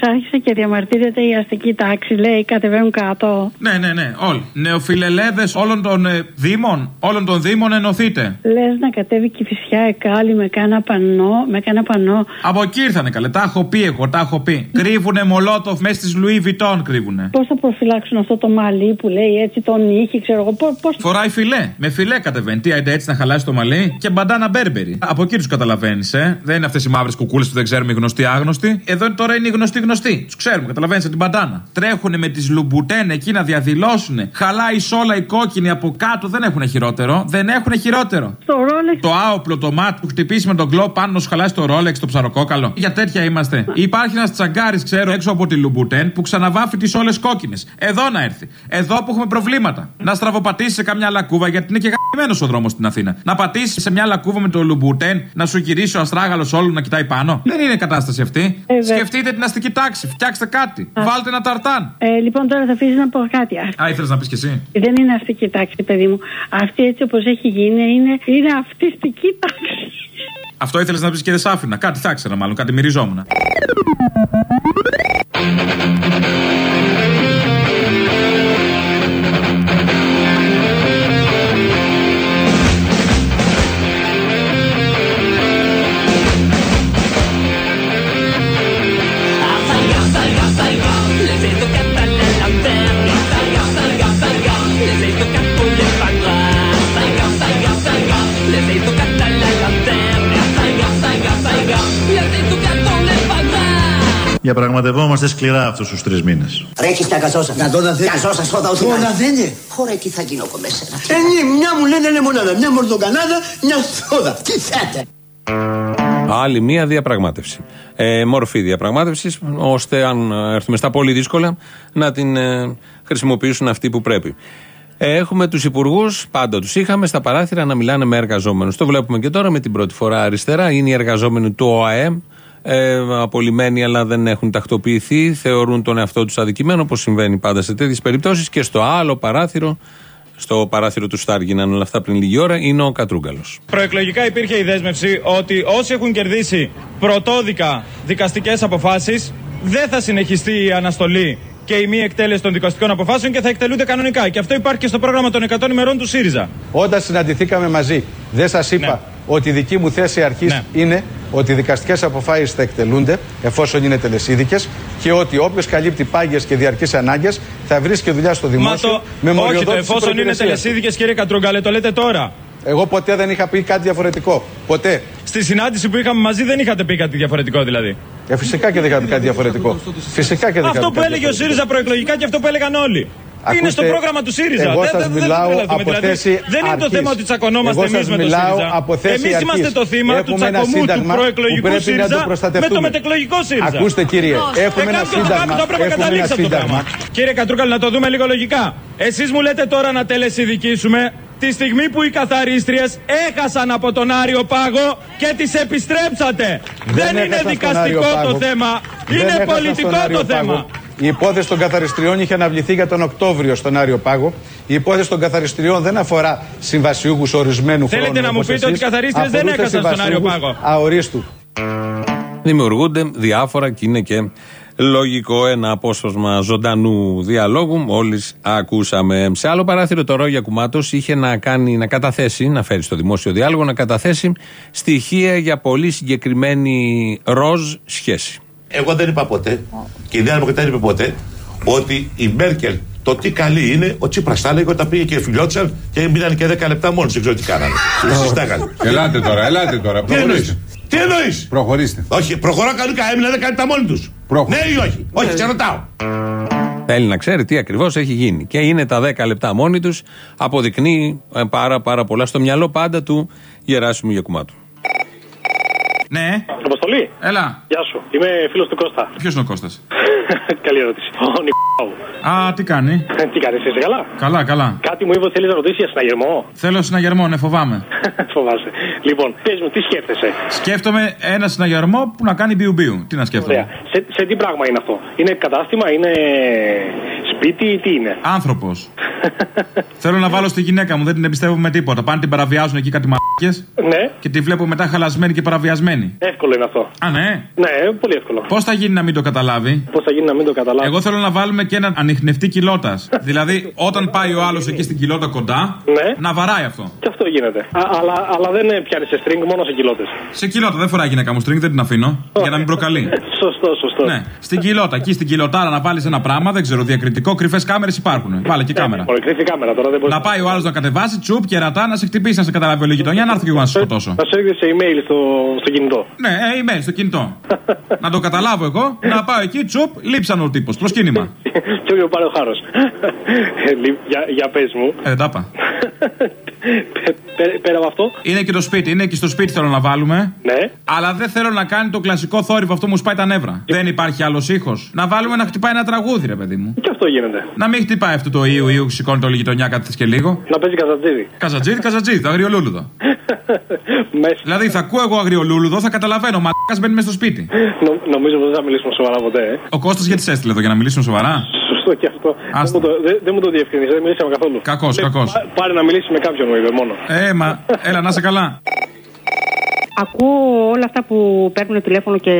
Άρχισε και διαμαρτύρεται η αστική τάξη, λέει, κατεβαίνουν κάτω. Ναι, ναι, ναι, όλοι. Νεοφιλελέδες όλων των ε, Δήμων, όλων των Δήμων ενωθείτε. Λες να κατέβει και η φυσιά εκάλη με κάνα πανό, με κάνα πανό. Από εκεί ήρθανε καλέ. Τα έχω πει εγώ, τα έχω πει. Κρύβουνε μολότοφ μέσα στις Λουί Βιτών κρύβουνε. Πώς θα προφυλάξουν αυτό το μαλλί που λέει έτσι τον ήχη, ξέρω εγώ. Πώ. Φοράει φιλέ. Με φιλέ κατεβαίνει. Τι άιντε έτσι να χαλάσει το μαλλί; Και μπαντάνα μπέρμπερι. Από εκεί τους καταλαβαίνεις, ε. Δεν είναι αυτές οι μαύρες κουκούλες που δεν ξέρουμε οι γνωστοί άγνωστοι. Εδώ τώρα είναι οι γνωστοί γνωστοί. Τους ξέρουμε, καταλαβαίνεις την μπαντάνα. Τρέχουνε με τις λουμπουτέν εκεί να διαδηλώσουν. Χαλάει σόλα η κόκκινη από κάτω. Δεν έχουν χειρότερο. Δεν έχουν χειρότερο. Το ρόλεξ. Το άοπλο, το μάτ που χτυπήσει με τον κλό πάνω να σου χαλάσει το ρόλεξ, το ψαροκόκαλο. Για τέτοια είμαστε. Υπάρχει ένας τσαγκάρι, ξέρω, έξω από τη Λουμπουτέν που ξαναβάφει τις όλες κόκκινες. Εδώ να έρθει. Εδώ που έχουμε προβλήματα. Να στραβοπατήσει σε καμιά λακκούβα γιατί είναι και γαμμένο ο δρόμος στην Αθήνα. Να πατήσει σε μια λακκούβα με το Λουμπουτέν να σου γυρίσει ο αστράγαλος όλο να κοιτάει πάνω. Δεν είναι κατάσταση αυτή. Ε, βέβαια. Σκεφτείτε την αστική τάξη. Φτιάξτε κάτι. Βάλτε ένα ταρτάν. Ε, λοιπόν, τώρα θα αφήσεις να πω κάτι. Α, ήθελες να πεις κι εσύ; Δεν είναι αστική τάξη, παιδί μου. Αυτή έτσι όπως έχει γίνει είναι, είναι αυτιστική τάξη. Αυτό ήθελες να πεις και δεν σ' άφηνα. Κάτι θα ήξερα μάλλον, κάτι μυριζόμουν. Διαπραγματευόμαστε σκληρά αυτούς τους τρεις μήνες. Ρε έχεις τα καζόσα. Καζόσα δεν- Καζόσα σώτα ούτε Όλα να- δεν είναι. Χωρέ τι θα γίνω από μέσα. Ε, ναι, μια μου λένε λεμονάδα, μια μορδοκανάδα, μια σόδα. Τι θέτε. Άλλη μία διαπραγμάτευση. Ε, μορφή διαπραγμάτευσης, ώστε αν ε, έρθουμε στα πολύ δύσκολα να την ε, χρησιμοποιήσουν αυτοί που πρέπει. Ε, Έχουμε τους υπουργούς, πάντα τους είχαμε, στα παράθυρα να μιλάνε με εργαζόμενους. Το βλέπουμε και τώρα με την πρώτη φορά αριστερά. Είναι οι εργαζόμενοι του ΟΑΕ, ε, απολυμμένοι αλλά δεν έχουν τακτοποιηθεί, θεωρούν τον εαυτό τους αδικημένο, όπως συμβαίνει πάντα σε τέτοιες περιπτώσεις. Και στο άλλο παράθυρο, στο παράθυρο του Στάρ γίνανε όλα αυτά πριν λίγη ώρα, είναι ο Κατρούγκαλος. Προεκλογικά υπήρχε η δέσμευση ότι όσοι έχουν κερδίσει πρωτόδικα δικαστικές αποφάσεις δεν θα συνεχιστεί η αναστολή και η μη εκτέλεση των δικαστικών αποφάσεων και θα εκτελούνται κανονικά. Και αυτό υπάρχει και στο πρόγραμμα των 100 ημερών του ΣΥΡΙΖΑ. Όταν συναντηθήκαμε μαζί, δεν σας είπα ότι η δική μου θέση αρχής είναι ότι οι δικαστικές αποφάσεις θα εκτελούνται εφόσον είναι τελεσίδικες και ότι όποιος καλύπτει πάγιες και διαρκείς ανάγκες θα βρίσκει δουλειά στο δημόσιο Μα το, με όχι, το μοριοδότηση εφόσον είναι προϋπηρεσίας. τελεσίδικες, κύριε Κατρούγκαλε, το λέτε τώρα. Εγώ ποτέ δεν είχα πει κάτι διαφορετικό. Ποτέ. Στη συνάντηση που είχαμε μαζί δεν είχατε πει κάτι διαφορετικό δηλαδή. Ε, φυσικά και δεν είχα πει κάτι διαφορετικό. Φυσικά και δεν είχα Αυτό πει που κάτι έλεγε ο ΣΥΡΙΖΑ προεκλογικά και αυτό που έλεγαν όλοι. είναι Ακούστε, στο πρόγραμμα του ΣΥΡΙΖα. εγώ Δεν- σας δεν- δεν μιλάω τρελαθούμε. από Δηλαδή, θέση δεν είναι το αρχής. θέμα ότι τσακωνόμαστε Εγώ σας εμείς με το μιλάω ΣΥΡΙΖα. από θέση Εμείς είμαστε αρχής. το θύμα του Έχουμε ένα τσακωμού του σύνταγμα προεκλογικού που πρέπει να το ΣΥΡΙΖα με το προστατευτούμε. μετεκλογικό ΣΥΡΙΖα. Ακούστε, κύριε, έχουμε Ε, ένα κάποιος σύνταγμα, Το πρέπει να έχουμε καταλήξει ένα αυτό το πράγμα. σύνταγμα. Κύριε Κατρούκαλ, να το δούμε λίγο λογικά. Εσείς μου λέτε τώρα να τελεσυδικήσουμε τη στιγμή που οι καθαρίστριες έχασαν από τον Άριο Πάγο και τις επιστρέψατε. Δεν, είναι έχασα στον δικαστικό Άριο το Πάγο. θέμα. Δεν Είναι έχασα στον πολιτικό Άριο το θέμα. Πάγο. Η υπόθεση των καθαριστριών είχε αναβληθεί για τον Οκτώβριο στον Άριο Πάγο. Η υπόθεση των καθαριστριών δεν αφορά συμβασιούχους ορισμένου Θέλετε χρόνου. να μου όπως πείτε ότι οι εσείς. καθαρίστριες δεν Αφορούσε έχασαν στον Άριο συμβασιούχους Πάγο. Αορίστου. Δημιουργούνται διάφορα και είναι και λογικό ένα απόσπασμα ζωντανού διαλόγου. Μόλις ακούσαμε. Σε άλλο παράθυρο, το Ρόγια Κουμάτος είχε να, κάνει, να καταθέσει, να φέρει στο δημόσιο διάλογο, να καταθέσει στοιχεία για πολύ συγκεκριμένη ροζ σχέση. Εγώ δεν είπα ποτέ και η Νέα Δημοκρατία δεν είπε ποτέ ότι η Μέρκελ το τι καλή είναι, ο Τσίπρας τα έλεγε όταν πήγε και φιλιότσαν και μείναν και 10 λεπτά μόνος. Δεν ξέρω τι κάνανε. Τι συστάγανε. Ελάτε τώρα, ελάτε τώρα. Τι εννοείς; Προχωρήστε. Τι εννοείς; Προχωρήστε. Όχι, προχωρώ κανονικά. Έμειναν 10 λεπτά μόνοι τους. Ναι ή όχι; Όχι, σε ρωτάω. Θέλει να ξέρει τι ακριβώς έχει γίνει. Και είναι τα 10 λεπτά μόνοι τους. Αποδεικνύει ε, πάρα, πάρα πολλά στο μυαλό πάντα του Γεράσιμου Γιακουμάτου. Ναι. Αποστολή. Έλα. Γεια σου. Είμαι φίλος του Κώστα. Ποιος είναι ο Κώστας; Καλή ερώτηση. Ο Νικόλαου. Α, τι κάνει; Τι κάνει, είσαι καλά; Καλά, καλά. Κάτι μου είπε ότι θέλεις να ρωτήσεις για συναγερμό; Θέλω συναγερμό, ναι, φοβάμαι. Φοβάσαι. Λοιπόν, πες μου, τι σκέφτεσαι; Σκέφτομαι ένα συναγερμό που να κάνει μπιου-μπιου. Τι να σκέφτομαι; Ωραία. Σε, σε τι πράγμα είναι αυτό; Είναι κατάστημα, είναι σπίτι, τι είναι; Άνθρωπος. Θέλω να βάλω στη γυναίκα μου, δεν την εμπιστεύω με τίποτα. Πάνε την παραβιάζουν εκεί κάτι μαλάκες Ναι, και τη βλέπω μετά χαλασμένη και παραβιασμένη. εύκολο είναι αυτό. Α, ναι; Ναι, πολύ εύκολο. Πώς θα γίνει να μην το καταλάβει; Πώς θα γίνει να μην το καταλάβει; Εγώ θέλω να βάλουμε και έναν ανιχνευτή κοιλώτας. δηλαδή, όταν πάει ο άλλος εκεί στην κοιλώτα κοντά, Ναι. να βαράει αυτό. Και αυτό γίνεται. Α, αλλά, αλλά δεν πιάνει σε string, μόνο σε κοιλώτες. Σε κοιλώτα δεν φοράει η γυναίκα μου string, δεν την αφήνω. για να μην προκαλεί. Σωστό, σωστό. Ναι. Στην κοιλώτα, εκεί στην κοιλωτάρα να βάλεις ένα πράγμα, δεν ξέρω, διακριτικό, κρυφές κάμερες υπάρχουν. Βάλε και κάμερα. Πολύ κρυφή κάμερα τώρα δεν μπορείς. Να πάει ο άλλος να κατεβάσει, τσουπ και ρατά να σε χτυπήσει, να σε καταλάβει όλη η γειτονιά, να έρθω και εγώ να σε σκοτώσω. Θα σου έρχεται σε email στο, στο κινητό. Ναι, ε, email στο κινητό. να το καταλάβω εγώ, να πάω εκεί, τσουπ, λείψαν ο τύπος. Προσκύνημα. Και όποιο πάρει ο χάρο. για για πες μου. Ε, τα είπα. Πέρα, πέρα από αυτό. Είναι και το σπίτι, είναι και στο σπίτι θέλω να βάλουμε. Ναι. Αλλά δεν θέλω να κάνει το κλασικό θόρυβο αυτό μου σπάει τα νεύρα. Δεν υπάρχει άλλος ήχος. Να βάλουμε να χτυπάει ένα τραγούδι, ρε παιδί μου. Και αυτό γίνεται. Να μην χτυπάει αυτό το Ιου Ιου, σηκώνει όλη η γειτονιά κάθε και λίγο. Να παίζει καζατζίδι. Καζατζίδι, καζατζίδι, το αγριολούλουδο. δηλαδή θα ακούω εγώ αγριολούλουδο, θα καταλαβαίνω. Μα μπαίνει μέσα στο σπίτι. Νο, νομίζω ότι δεν θα μιλήσουμε σοβαρά ποτέ. Ε. Ο Κώστας γιατί σε έστειλε εδώ για να μιλήσουμε σοβαρά; Σωστό και αυτό. Δεν μου, το, δεν, δεν μου το διευκρινίζει, δεν μιλήσαμε καθόλου. Κακός, Ε, κακός. πά- Πάρε να μιλήσει με κάποιον, μου είπε μόνο. Ε, μα έλα να είσαι καλά. Ακούω όλα αυτά που παίρνουν τηλέφωνο και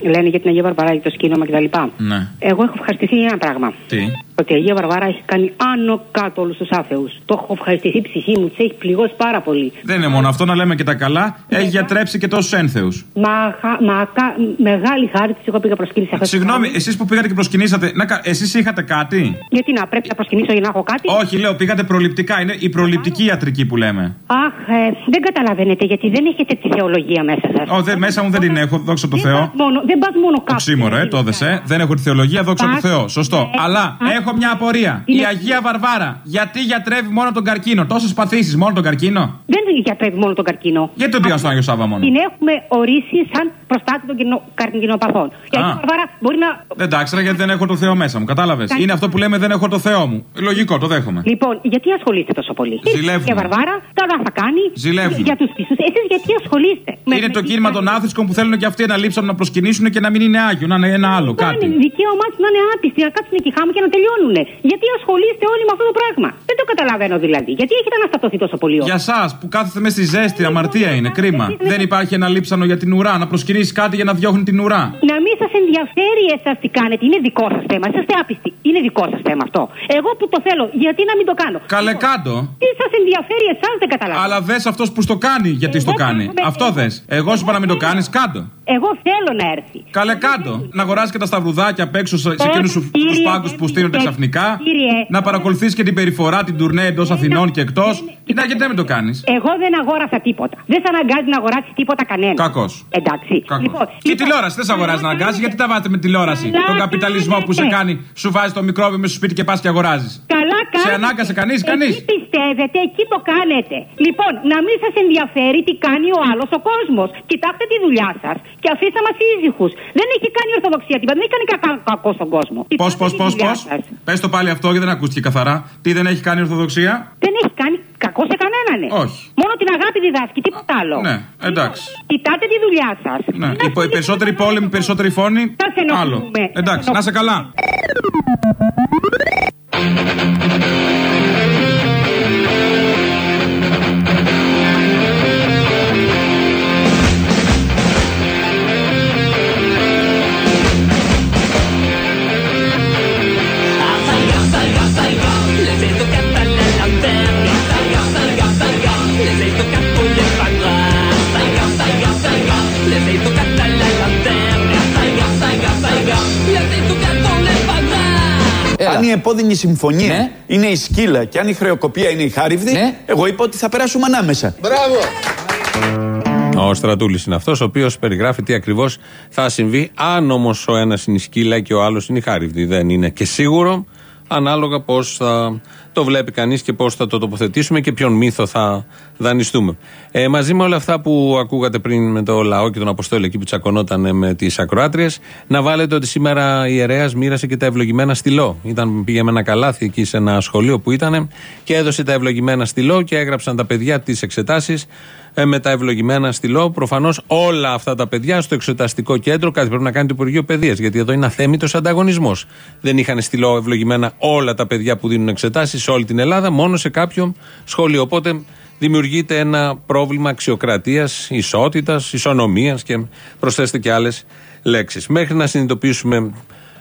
λένε για την Αγία Βαρβαρά, για το σκήνομα κτλ. Ναι. Εγώ έχω ευχαριστηθεί για ένα πράγμα. Τι; Ότι η Αγία Βαρβάρα έχει κάνει άνω κάτω όλους τους άθεους. Το έχω ευχαριστηθεί η ψυχή μου, τη έχει πληγώσει πάρα πολύ. Δεν είναι μόνο αυτό να λέμε και τα καλά. Έχει γιατρέψει και τόσους ένθεους. Μα, χα- μα κα- μεγάλη χάρη της, εγώ πήγα προσκύνηση αυτός. Συγγνώμη, εσείς που πήγατε και προσκυνήσατε, να, κα- εσείς είχατε κάτι; Γιατί να πρέπει να προσκυνήσω για να έχω κάτι; Όχι, λέω, πήγατε προληπτικά. Είναι η προληπτική ιατρική που λέμε. Αχ, ε, δεν καταλαβαίνετε γιατί δεν έχετε τη θεολογία μέσα σας. Ω, δε, μέσα μου δεν την έχω, δόξα τω Θεώ. Μόνο, δεν πας μόνο κάπου. Οξύμορο, ε, το έδεσε. Δεν έχω τη θεολογία, δόξα τω Πας, Θεώ. Σωστό. ε, Αλλά α, έχω μια απορία. Η είναι- Αγία Βαρβάρα, γιατί γιατρεύει μόνο τον καρκίνο; Τόσες παθήσεις, μόνο τον καρκίνο; Δεν γιατρεύει μόνο τον καρκίνο. Γιατί τον πήγαν στον Άγιο Σάβα μόνο; Την έχουμε ορίσει σαν προστάτη των κοινο- καρκινοπαθών. Η Αγία Βαρβάρα μπορεί να. Εντάξει, ρε, γιατί δεν έχω το Θεό μέσα μου, κατάλαβες. Κάνει- Είναι αυτό που λέμε δεν έχω το Θεό μου. Λογικό, το δέχομαι. Λοιπόν, γιατί ασχολείστε τόσο πολύ; Ζηλεύουμε. Η Βαρβάρα καλά θα κάνει. Ζηλεύουμε. Για τους πιστού. Εσείς γιατί ασχολείστε. Είναι το κίνημα των άθρησκων που θέλουν και αυτοί να λείψουν να προσκυνήσουν και να μην είναι άγιο, να είναι ένα άλλο Είναι κάτι. δικαίωμά τους να είναι άπιστοι, να κάτσουν εκεί χάμω και να τελειώνουν. Γιατί ασχολείστε όλοι με αυτό το πράγμα; Δεν το καταλαβαίνω δηλαδή. Γιατί έχετε αναστατωθεί τόσο πολύ όλοι. Για εσά που κάθεστε μες στη ζέστη, αμαρτία είναι, κρίμα. Δεν υπάρχει ένα λείψανο για την ουρά, να προσκυνήσει κάτι για να διώχνει την ουρά; Να μην σας ενδιαφέρει εσάς τι κάνετε. Είναι δικό σας θέμα. Είσαστε άπιστοι. Είναι δικό σας θέμα αυτό. Εγώ που το θέλω, γιατί να μην το κάνω; Καλέ κάτω. Τι σας ενδιαφέρει εσάς, δεν καταλαβαίνω. Αλλά δες αυτός που στο κάνει, γιατί στο κάνει. Αυτό δες. Εγώ σου είπα να μην το κάνεις, κάτω. Εγώ θέλω να έρθει. Καλέ κάτω. Να αγοράσει και τα σταυρουδάκια απ' έξω σε σε εκείνους τους κύριε, πάγκους που στείνονται ε, ξαφνικά. κύριε. Να παρακολουθείς και την περιφορά, την τουρνέ εντός Αθηνών και εκτός. Κοιτά, γιατί δεν με το κάνεις. Εγώ δεν αγόρασα τίποτα. Δεν σε αναγκάζει να αγοράσει τίποτα κανένας. Κακός. Εντάξει. Λοιπόν, Και η τηλεόραση δεν σε αγοράζει να αγκάζει, γιατί τα βάζετε με τηλεόραση. Καλά Τον καπιταλισμό που σε κάνετε. κάνει, σου βάζει το μικρόβιο με στο σπίτι και πας και αγοράζεις. Καλά κάνετε. Σε ανάγκασε κανείς, κανείς; Εκεί πιστεύετε, εκεί το κάνετε. Λοιπόν, να μην σας ενδιαφέρει τι κάνει ο άλλος ο κόσμος. Κοιτάξτε τη δουλειά σας και αφήστε μας ήσυχους. Δεν έχει κάνει ορθοδοξία τίποτα. Δεν έχει κάνει κακά, κακό στον κόσμο. Πώς, Κοιτάξτε πώς, τη πώς, δουλειά πώς; σας. Πες το πάλι αυτό γιατί δεν ακούστηκε καθαρά. Τι δεν έχει κάνει η Ορθοδοξία; Δεν έχει κάνει κακό σε κανέναν. Όχι. Μόνο την αγάπη διδάσκει, τίποτα άλλο; Ναι, εντάξει. Κοιτάτε τη δουλειά σας. Ναι. Οι, οι περισσότεροι πόλεμοι, οι περισσότεροι φόνοι. Άλλο. Εντάξει, να σε καλά. Η επώδυνη συμφωνία είναι η σκύλα και αν η χρεοκοπία είναι η χάριβδη, εγώ είπα ότι θα περάσουμε ανάμεσα. Μπράβο! Ο Στρατούλης είναι αυτός, ο οποίος περιγράφει τι ακριβώς θα συμβεί αν όμως ο ένας είναι η σκύλα και ο άλλος είναι η χάριβδη. Δεν είναι και σίγουρο, ανάλογα πώς θα το βλέπει κανείς και πώς θα το τοποθετήσουμε και ποιον μύθο θα δανειστούμε. Ε, μαζί με όλα αυτά που ακούγατε πριν με το λαό και τον Αποστόλη εκεί που τσακωνόταν με τις ακροάτριες, να βάλετε ότι σήμερα η ιερέας μοίρασε και τα ευλογημένα στυλό. Ήταν, πήγε με ένα καλάθι εκεί σε ένα σχολείο που ήταν και έδωσε τα ευλογημένα στυλό και έγραψαν τα παιδιά τις εξετάσεις ε, με τα ευλογημένα στυλό. Προφανώς όλα αυτά τα παιδιά στο εξεταστικό κέντρο κάτι πρέπει να κάνει το Υπουργείο Παιδείας. Γιατί εδώ είναι αθέμητος ανταγωνισμός. Δεν είχαν στυλό ευλογημένα όλα τα παιδιά που δίνουν εξετάσεις σε όλη την Ελλάδα, μόνο σε κάποιο σχολείο. Οπότε δημιουργείται ένα πρόβλημα αξιοκρατίας, ισότητας, ισονομίας και προσθέστε και άλλες λέξεις. Μέχρι να συνειδητοποιήσουμε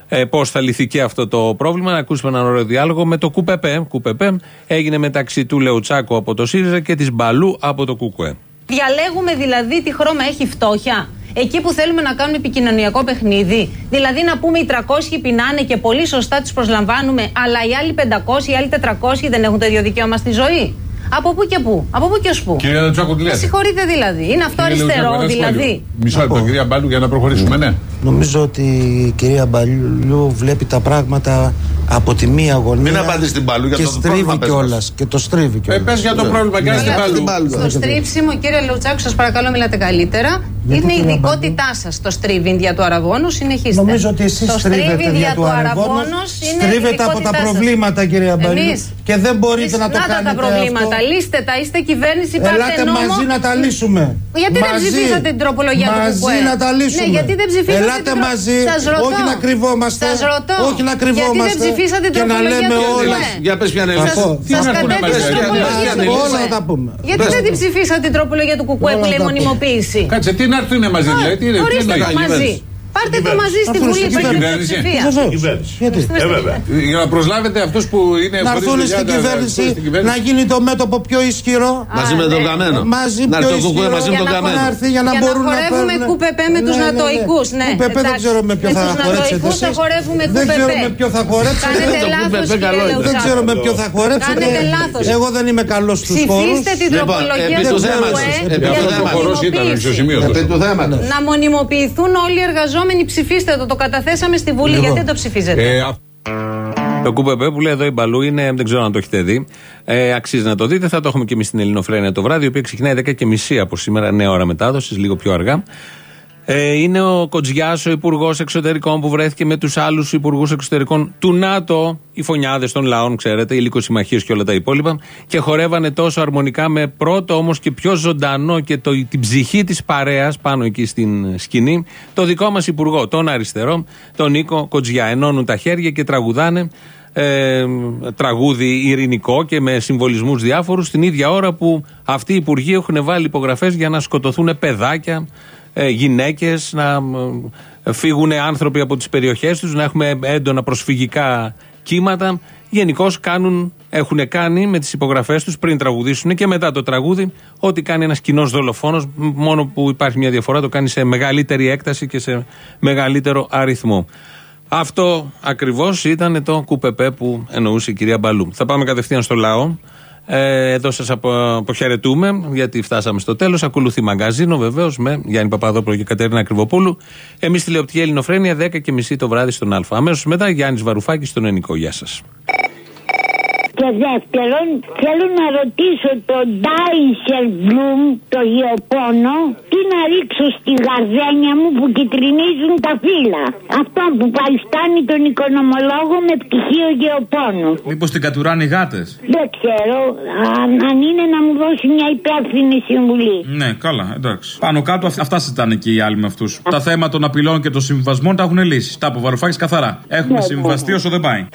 ε, πώς θα λυθεί και αυτό το πρόβλημα. Να ακούσουμε έναν ωραίο διάλογο με το ΚΟΥΠΕΠΕ. ΚΟΥΠΕΠΕ έγινε μεταξύ του Λεουτσάκου από το ΣΥΡΙΖΑ και της Μπαλού από το ΚΚΕ. Διαλέγουμε δηλαδή τι χρώμα έχει φτώχεια. Εκεί που θέλουμε να κάνουμε επικοινωνιακό παιχνίδι. Δηλαδή να πούμε οι 300 πεινάνε και πολύ σωστά τους προσλαμβάνουμε, αλλά οι άλλοι 500, οι άλλοι 400 δεν έχουν το ίδιο δικαίωμα στη ζωή. Από πού και πού, από πού και ως πού; Κύριε Λεουτσάκου, τι Με λέτε. συγχωρείτε δηλαδή. Είναι αυτό Κύριε Λεουτσάκου, αριστερό ένα σχόλιο. δηλαδή. Μισό λεπτό, κυρία Μπάλου, για να προχωρήσουμε, ναι. Νομίζω ότι η κυρία Μπαλιού βλέπει τα πράγματα από τη μία γωνία. Μην απαντήσεις την Μπαλού, για και το πρόβλημα στρίβει πες κιόλας. μας. Και το στρίβει κιόλα. Ε, πες για το πρόβλημα και Ναι. στην Μπάλου. Στο στρίψιμο, κύριε Λουτσάκου, σας παρακαλώ, μιλάτε καλύτερα. Γιατί, είναι η κυρία ειδικότητά σας το στρίβιν δια του αραβόνου. Συνεχίστε. Νομίζω ότι εσείς το στρίβετε στρίβιν δια δια του του αραβόνου. αραβόνος είναι Στρίβετε από τα ειδικότητά σας. προβλήματα, κυρία Μπαλιού. Εμείς. Και δεν μπορείτε να το τα κάνετε τα προβλήματα. αυτό. Λύστε τα. Είστε κυβέρνηση, πάρτε Ελάτε νόμο. μαζί να τα λύσουμε. Γιατί δεν Μαζί. ψηφίσατε την τροπολογία του Μαζί ΚΚΕ; να τα λύσουμε. Ναι, γιατί δεν ψηφίσατε Ελάτε την τρο- μαζί, Σας ρωτώ. όχι να κρυβόμαστε. Σας ρωτώ. Όχι να Γιατί κρυβόμαστε. δεν ψηφίσατε την και να τροπολογία λέμε του όλα. ΚΚΕ; Για πες μια Σας- ανέλυση. Σας Τι να πούνε κατέθεσε μαζί, την για τροπολογία να του πούνε. Όλα ΚΚΕ. θα τα πούμε. Γιατί Πες δεν το. την ψηφίσατε την τροπολογία του ΚΚΕ που Όλα λέει τα πούμε. μονιμοποίηση; Κάτσε, τι να έρθουν μαζί, δηλαδή. Τι είναι, τι Ορίστε είναι το η μαζί. Κυβέρνηση. Πάρτε το μαζί στη Αφού είναι Βουλή στην πριν την κυβέρνηση. πλειοψηφία. Βεβαίως. Κυβέρνηση. Γιατί; Ε, βέβαια. Για να προσλάβετε αυτούς που είναι Να χωρίς έρθουν δουλειά, στην να- κυβέρνηση, στην κυβέρνηση. να γίνει το μέτωπο πιο ισχυρό. Μαζί με τον Καμένο. Μαζί Να πιο έρθει το κουκουέ ισχυρό. μαζί με τον Για να Καμένο. να έρθει για να Για να μπορούν να χορεύουμε παίρνουν. κουπεπέ με τους Ναι, ναι, ναι. νατοικούς, ναι, Κουπεπέ δεν εντάξει. ξέρω με ποιο Με θα τους χορέψετε νατοικούς θα εσείς. χορεύουμε Δεν ξέρω κουπεπέ. με ποιο θα χορέψετε. Κάνετε Το λάθος κουπεπέ κύριε καλό είναι. Δεν Λεουσά. ξέρω με ποιο θα χορέψετε. Κάνετε λάθος. Εγώ δεν είμαι καλός στους χώρους. Ψηφίστε την Λοιπόν, τροπολογία επί του του θέματος. ΚΟΕ Επί για του την θέματος. Ο χορός ήταν νομιμοποίηση. εξωσημείωτος. Επί του θέματος. Να μονιμοποιηθούν όλοι οι εργαζόμενοι. Ψηφίστε το. Το καταθέσαμε στη Βουλή. Γιατί δεν το ψηφίζετε; Ε, αυ- Το κουπεπέ που λέει εδώ η Μπαλού είναι, δεν ξέρω αν το έχετε δει. Ε, αξίζει να το δείτε. Θα το έχουμε και εμείς στην Ελληνοφρένεια το βράδυ, η οποία ξεκινάει 10 και μισή από σήμερα, νέα ώρα μετάδοσης, λίγο πιο αργά. Ε, είναι ο Κοτζιάς, ο Υπουργός Εξωτερικών, που βρέθηκε με τους άλλους Υπουργούς Εξωτερικών του ΝΑΤΟ, οι φωνιάδες των λαών, ξέρετε, οι λύκοσυμμαχίε και όλα τα υπόλοιπα, και χορεύανε τόσο αρμονικά με πρώτο όμως και πιο ζωντανό και το, την ψυχή της παρέας πάνω εκεί στην σκηνή, το δικό μας Υπουργό, τον αριστερό, τον Νίκο Κοτζιά. Ενώνουν τα χέρια και τραγουδάνε ε, τραγούδι ειρηνικό και με συμβολισμούς διάφορους την ίδια ώρα που αυτοί οι υπουργοί έχουν βάλει υπογραφές για να σκοτωθούν παιδάκια, ε, γυναίκες, να ε, φύγουν άνθρωποι από τις περιοχές τους, να έχουμε έντονα προσφυγικά κύματα. Γενικώ κάνουν, έχουν κάνει με τις υπογραφές τους πριν τραγουδήσουν και μετά το τραγούδι ό,τι κάνει ένας κοινός δολοφόνος μόνο που υπάρχει μια διαφορά το κάνει σε μεγαλύτερη έκταση και σε μεγαλύτερο αριθμό. Αυτό ακριβώς ήταν το κουπεπέ που εννοούσε η κυρία Μπαλού. Θα πάμε κατευθείαν στο λαό. Ε, εδώ σας απο, αποχαιρετούμε, γιατί φτάσαμε στο τέλος. Ακολουθεί μαγκαζίνο βεβαίως με Γιάννη Παπαδόπουλο και Κατερίνα Κρυβοπούλου. Εμείς τηλεοπτική Ελληνοφρένεια 10 και μισή το βράδυ στον Α. Αμέσως μετά Γιάννης Βαρουφάκης στον Ενικό. Γεια σας. Και δεύτερον, θέλω να ρωτήσω τον Ντάισερ Μπλουμ, το γεωπόνο, τι να ρίξω στη γαρδένια μου που κυτρινίζουν τα φύλλα. Αυτό που παριστάνει τον οικονομολόγο με πτυχίο γεωπόνου. Μήπως την κατουράνε οι γάτες; Δεν ξέρω αν, αν είναι να μου δώσει μια υπεύθυνη συμβουλή. Ναι, καλά, εντάξει. Πάνω κάτω αυ- αυτά συζητάνε και οι άλλοι με αυτούς. Τα θέματα των απειλών και των συμβιβασμών τα έχουν λύσεις. Τα από Βαρουφάκης καθαρά. Έχουμε Ναι, συμβιβαστεί όσο δεν πάει.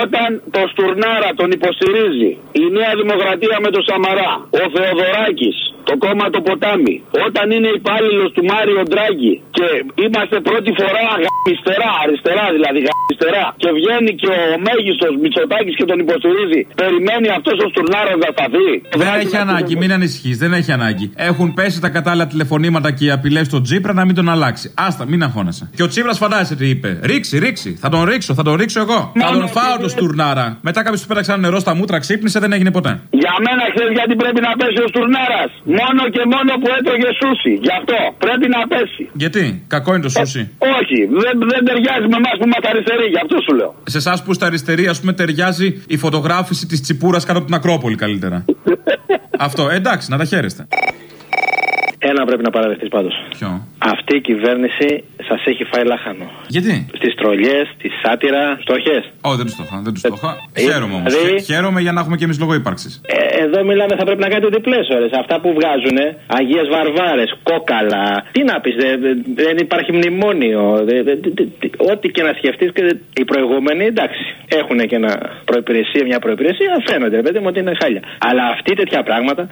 Όταν το Στουρνάρα τον υποστηρίζει η Νέα Δημοκρατία με τον Σαμαρά, ο Θεοδωράκης, το κόμμα το ποτάμι, όταν είναι υπάλληλος του Μάριο Ντράγκη και είμαστε πρώτη φορά αριστερά, αριστερά δηλαδή αριστερά και βγαίνει και ο μέγιστος Μητσοτάκης και τον υποστηρίζει, περιμένει αυτός ο Στουρνάρα να σταθεί. Δεν έχει ανάγκη, μην ανησυχείς, δεν έχει ανάγκη. Έχουν πέσει τα κατάλληλα τηλεφωνήματα και οι απειλές στον Τσίπρα να μην τον αλλάξει. Άστα, μην αγχώνεσαι. Και ο Τσίπρα φαντάζεσαι τι είπε. Ρίξει, ρίξει. Θα τον ρίξω, θα τον ρίξω εγώ. θα τον φάω το στουρνάρα. Μετά κάποιος του πέταξαν νερό στα μούτρα, ξύπνησε, δεν έγινε ποτέ. Για μένα ξέρεις γιατί πρέπει να πέσει ο Στουρνάρας; Μόνο και μόνο που έτρωγε σούσι. Γι' αυτό πρέπει να πέσει. Γιατί, κακό είναι το σούσι. Όχι, δεν, δεν ταιριάζει με εμάς που είμαστε αριστεροί, γι' αυτό σου λέω. Σε εσάς που στα αριστερή, ας πούμε, ταιριάζει η φωτογράφηση της τσιπούρας κάτω από την Ακρόπολη καλύτερα. Αυτό, εντάξει, να τα χαίρεστε. Ένα πρέπει να παραδεχτείς πάντως. Ποιο; Αυτή η κυβέρνηση σας έχει φάει λάχανο. Γιατί; Στις τρολιές, στη σάτυρα, στοχέ. Όχι, δεν τους το είχα. Δεν τους το είχα. Ε, Χαίρομαι όμως. δηλαδή- Χαίρομαι για να έχουμε και εμείς λόγο ύπαρξης. Ε, εδώ μιλάμε, θα πρέπει να κάνετε διπλές ώρες. Αυτά που βγάζουν, Αγίες Βαρβάρες, κόκαλα. Τι να πεις, δεν υπάρχει μνημόνιο. δε- δε- δε- δε- Ό,τι και να σκεφτείς. Οι προηγούμενοι, εντάξει, έχουν και ένα προϋπηρεσία, μια προπηρεσία, φαίνονται, ρε παιδί μου, ότι είναι χάλια. Αλλά αυτοί τέτοια πράγματα.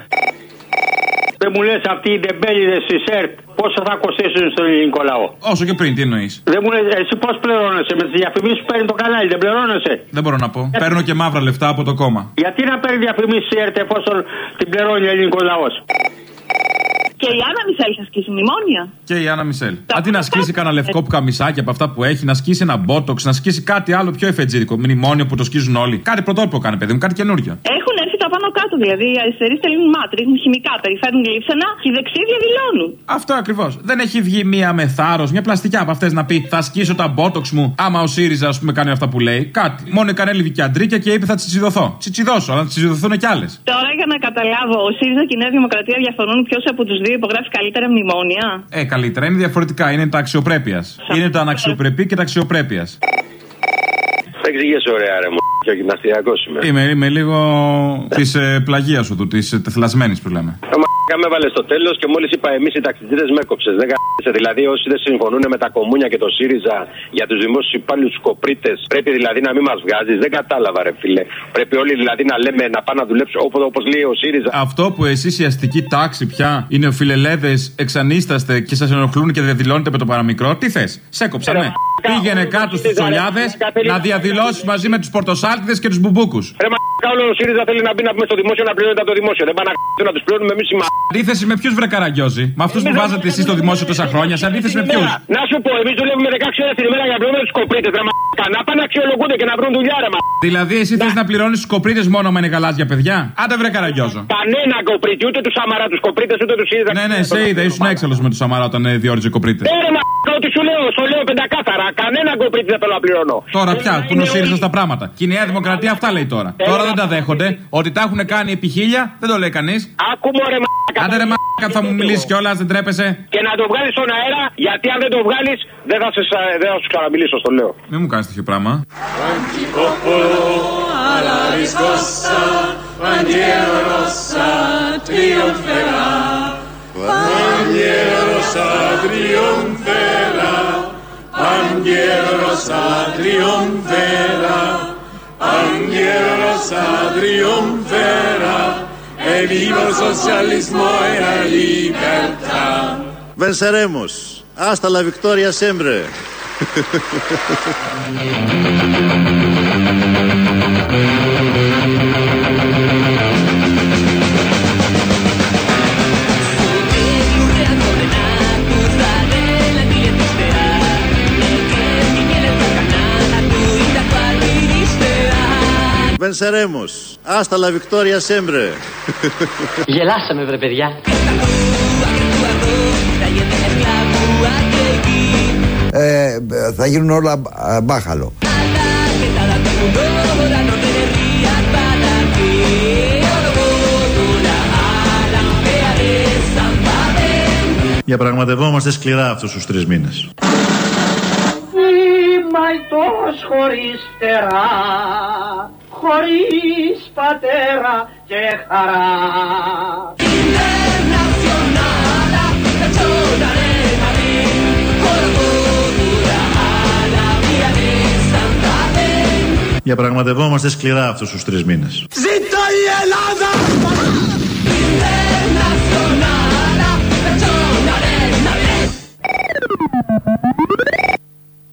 Δεν μου λες αυτοί οι ντεμπέλιδε της ΕΡΤ πόσο θα κοστίσουν στον ελληνικό λαό; Όσο και πριν, τι εννοείς; Δεν μου λες, εσύ πώς πληρώνεσαι με τις διαφημίσεις που παίρνει το κανάλι, δεν πληρώνεσαι; Δεν μπορώ να πω. Παίρνω και μαύρα λεφτά από το κόμμα. Γιατί να παίρνει διαφημίσεις η ΕΡΤ εφόσον την πληρώνει ο ελληνικός λαός; Και η Άννα Μισελ θα σκίσει μνημόνια. Και η Άννα Μισελ. Αντί να σκίσει κανένα λευκό που καμισάκι από αυτά που έχει, να σκίσει ένα μπότοξ, να σκίσει κάτι άλλο πιο εφετζίδικο. Μνημόνιο που το σκίζουν όλοι. Κάτι πρωτότυπο κάνει, παιδί μου, κάτι καινούριο. Έχουν έρθει τα πάνω κάτω. Δηλαδή οι αριστεροί στέλνουν μάτρι, ρίχνουν χημικά, περιφέρουν λείψανα και οι δεξιοί διαδηλώνουν. Αυτό ακριβώς. Δεν έχει βγει μία με θάρρος, μια πλαστική από αυτές να πει Θα σκίσω τα μπότοξ μου άμα ο ΣΥΡΙΖΑ ας πούμε κάνει αυτά που λέει. Κάτι. Μόνο η Κανέλη και αντρίκια και είπε θα τσιτσιδωθώ. Τσιτσιδώσω, αλλά να τσιτσιδωθούν κι άλλες. Τώρα για να καταλάβω, ο ΣΥΡΙΖΑ και η Νέα Δημοκρατία διαφωνούν ποιος από τους δύο υπογράφει καλύτερα μνημόνια. Ε, καλύτερα. Είναι διαφορετικά. Είναι τα αξιοπρέπειας. Είναι τα αναξιοπρεπή και τα αξιοπρέπειας. Θα εξηγήσω ωραία, ρε μου. Και ο γυμναστηριακό είμαι. Είμαι, είμαι λίγο της ε, πλαγίας σου, της ε, τεθλασμένης που λέμε. Ο με έβαλε στο τέλος και μόλις είπα εμείς οι ταξιτζίδε με έκοψες. Δεν γάμισε. Δηλαδή όσοι δεν συμφωνούν με τα κομμούνια και το ΣΥΡΙΖΑ για τους δημόσιους υπάλληλους κοπρίτες, πρέπει δηλαδή να μην μας βγάζεις. Δεν κατάλαβα, ρε φίλε. Πρέπει όλοι δηλαδή να λέμε να πάνε να δουλέψουν όπως λέει ο ΣΥΡΙΖΑ. Αυτό που εσείς η αστική τάξη πια είναι ο φιλελέδες, εξανίσταστε και σας ενοχλούν και δεν δηλώνετε με το παραμικρό. Τι θες, σε έκοψα, ναι. Πήγαινε κάτω στου τζολιάδες να διαδηλώσεις μαζί με τους πορτοσάλτιδες και τους μπουμπούκους. Ρε μα όλο ο ΣΥΡΙΖΑ θέλει να μπει να πούμε στο δημόσιο να πληρώνεται από το δημόσιο. Δεν πάνε να να τους πληρώνουμε εμείς οι μα. Αντίθεση με ποιους βρε καραγκιόζη; Με αυτούς που βάζετε εσείς στο δημόσιο τόσα χρόνια. Σε αντίθεση με ποιους; Να σου πω, εμείς δουλεύουμε 16 ώρες την ημέρα για να πληρώνουμε τους κοπρίτες. Ρε μα να πάνε να αξιολογούνται και να βρουν δουλειά, ρε μα. Δηλαδή εσύ θες να πληρώνεις τους κοπρίτες μόνο με είναι γαλάζια παιδιά; Άντε βρε καραγκιόζο. Κανένα κοπρίτη, ούτε τους Σαμαρά, τους κοπρίτες, ούτε τους ΣΥΡΙΖΑ. Ναι, ναι, σε είδα, ήσουν έξαλλος με τους Σαμαρά όταν ε, διόριζε κοπρίτες. Ε, ρε μα ό,τι σου λέω, σου λέω πεντακάθαρα. Κανένα κοπρίτη δεν θέλω να πληρώνω. Τώρα πια, που είναι ο ΣΥΡΙΖΑ στα πράγματα. Και η Νέα Δημοκρατία αυτά λέει τώρα. Τώρα δεν τα δέχονται. Ότι τα έχουν κάνει επί χίλια, δεν το λέει κανεί. Άκουμε ρε μα. Άντε ρε μα, θα μου μιλήσει κιόλα, δεν τρέπεσαι. Και να το βγάλει στον αέρα, γιατί αν δεν το βγάλει, δεν θα, σε, δεν θα σου ξαναμιλήσω, στο λέω. Μην μου κάνει τέτοιο πράγμα. alla riscossa, bandiera rossa trionferà. Bandiera rossa trionferà, bandiera rossa trionferà, bandiera rossa trionferà, e viva il socialismo e la libertà. Venceremos. Hasta la victoria siempre. Venceremos. Hasta la victoria siempre. Γελάσαμε βρε παιδιά. Ε, θα γίνουν όλα α, μπάχαλο. Διαπραγματευόμαστε σκληρά αυτούς τους τρεις μήνες. Μαϊτός χωρίς φτερά, χωρίς πατέρα και χαρά. Διαπραγματευόμαστε σκληρά αυτούς τους τρεις μήνες. Ζήτω η Ελλάδα!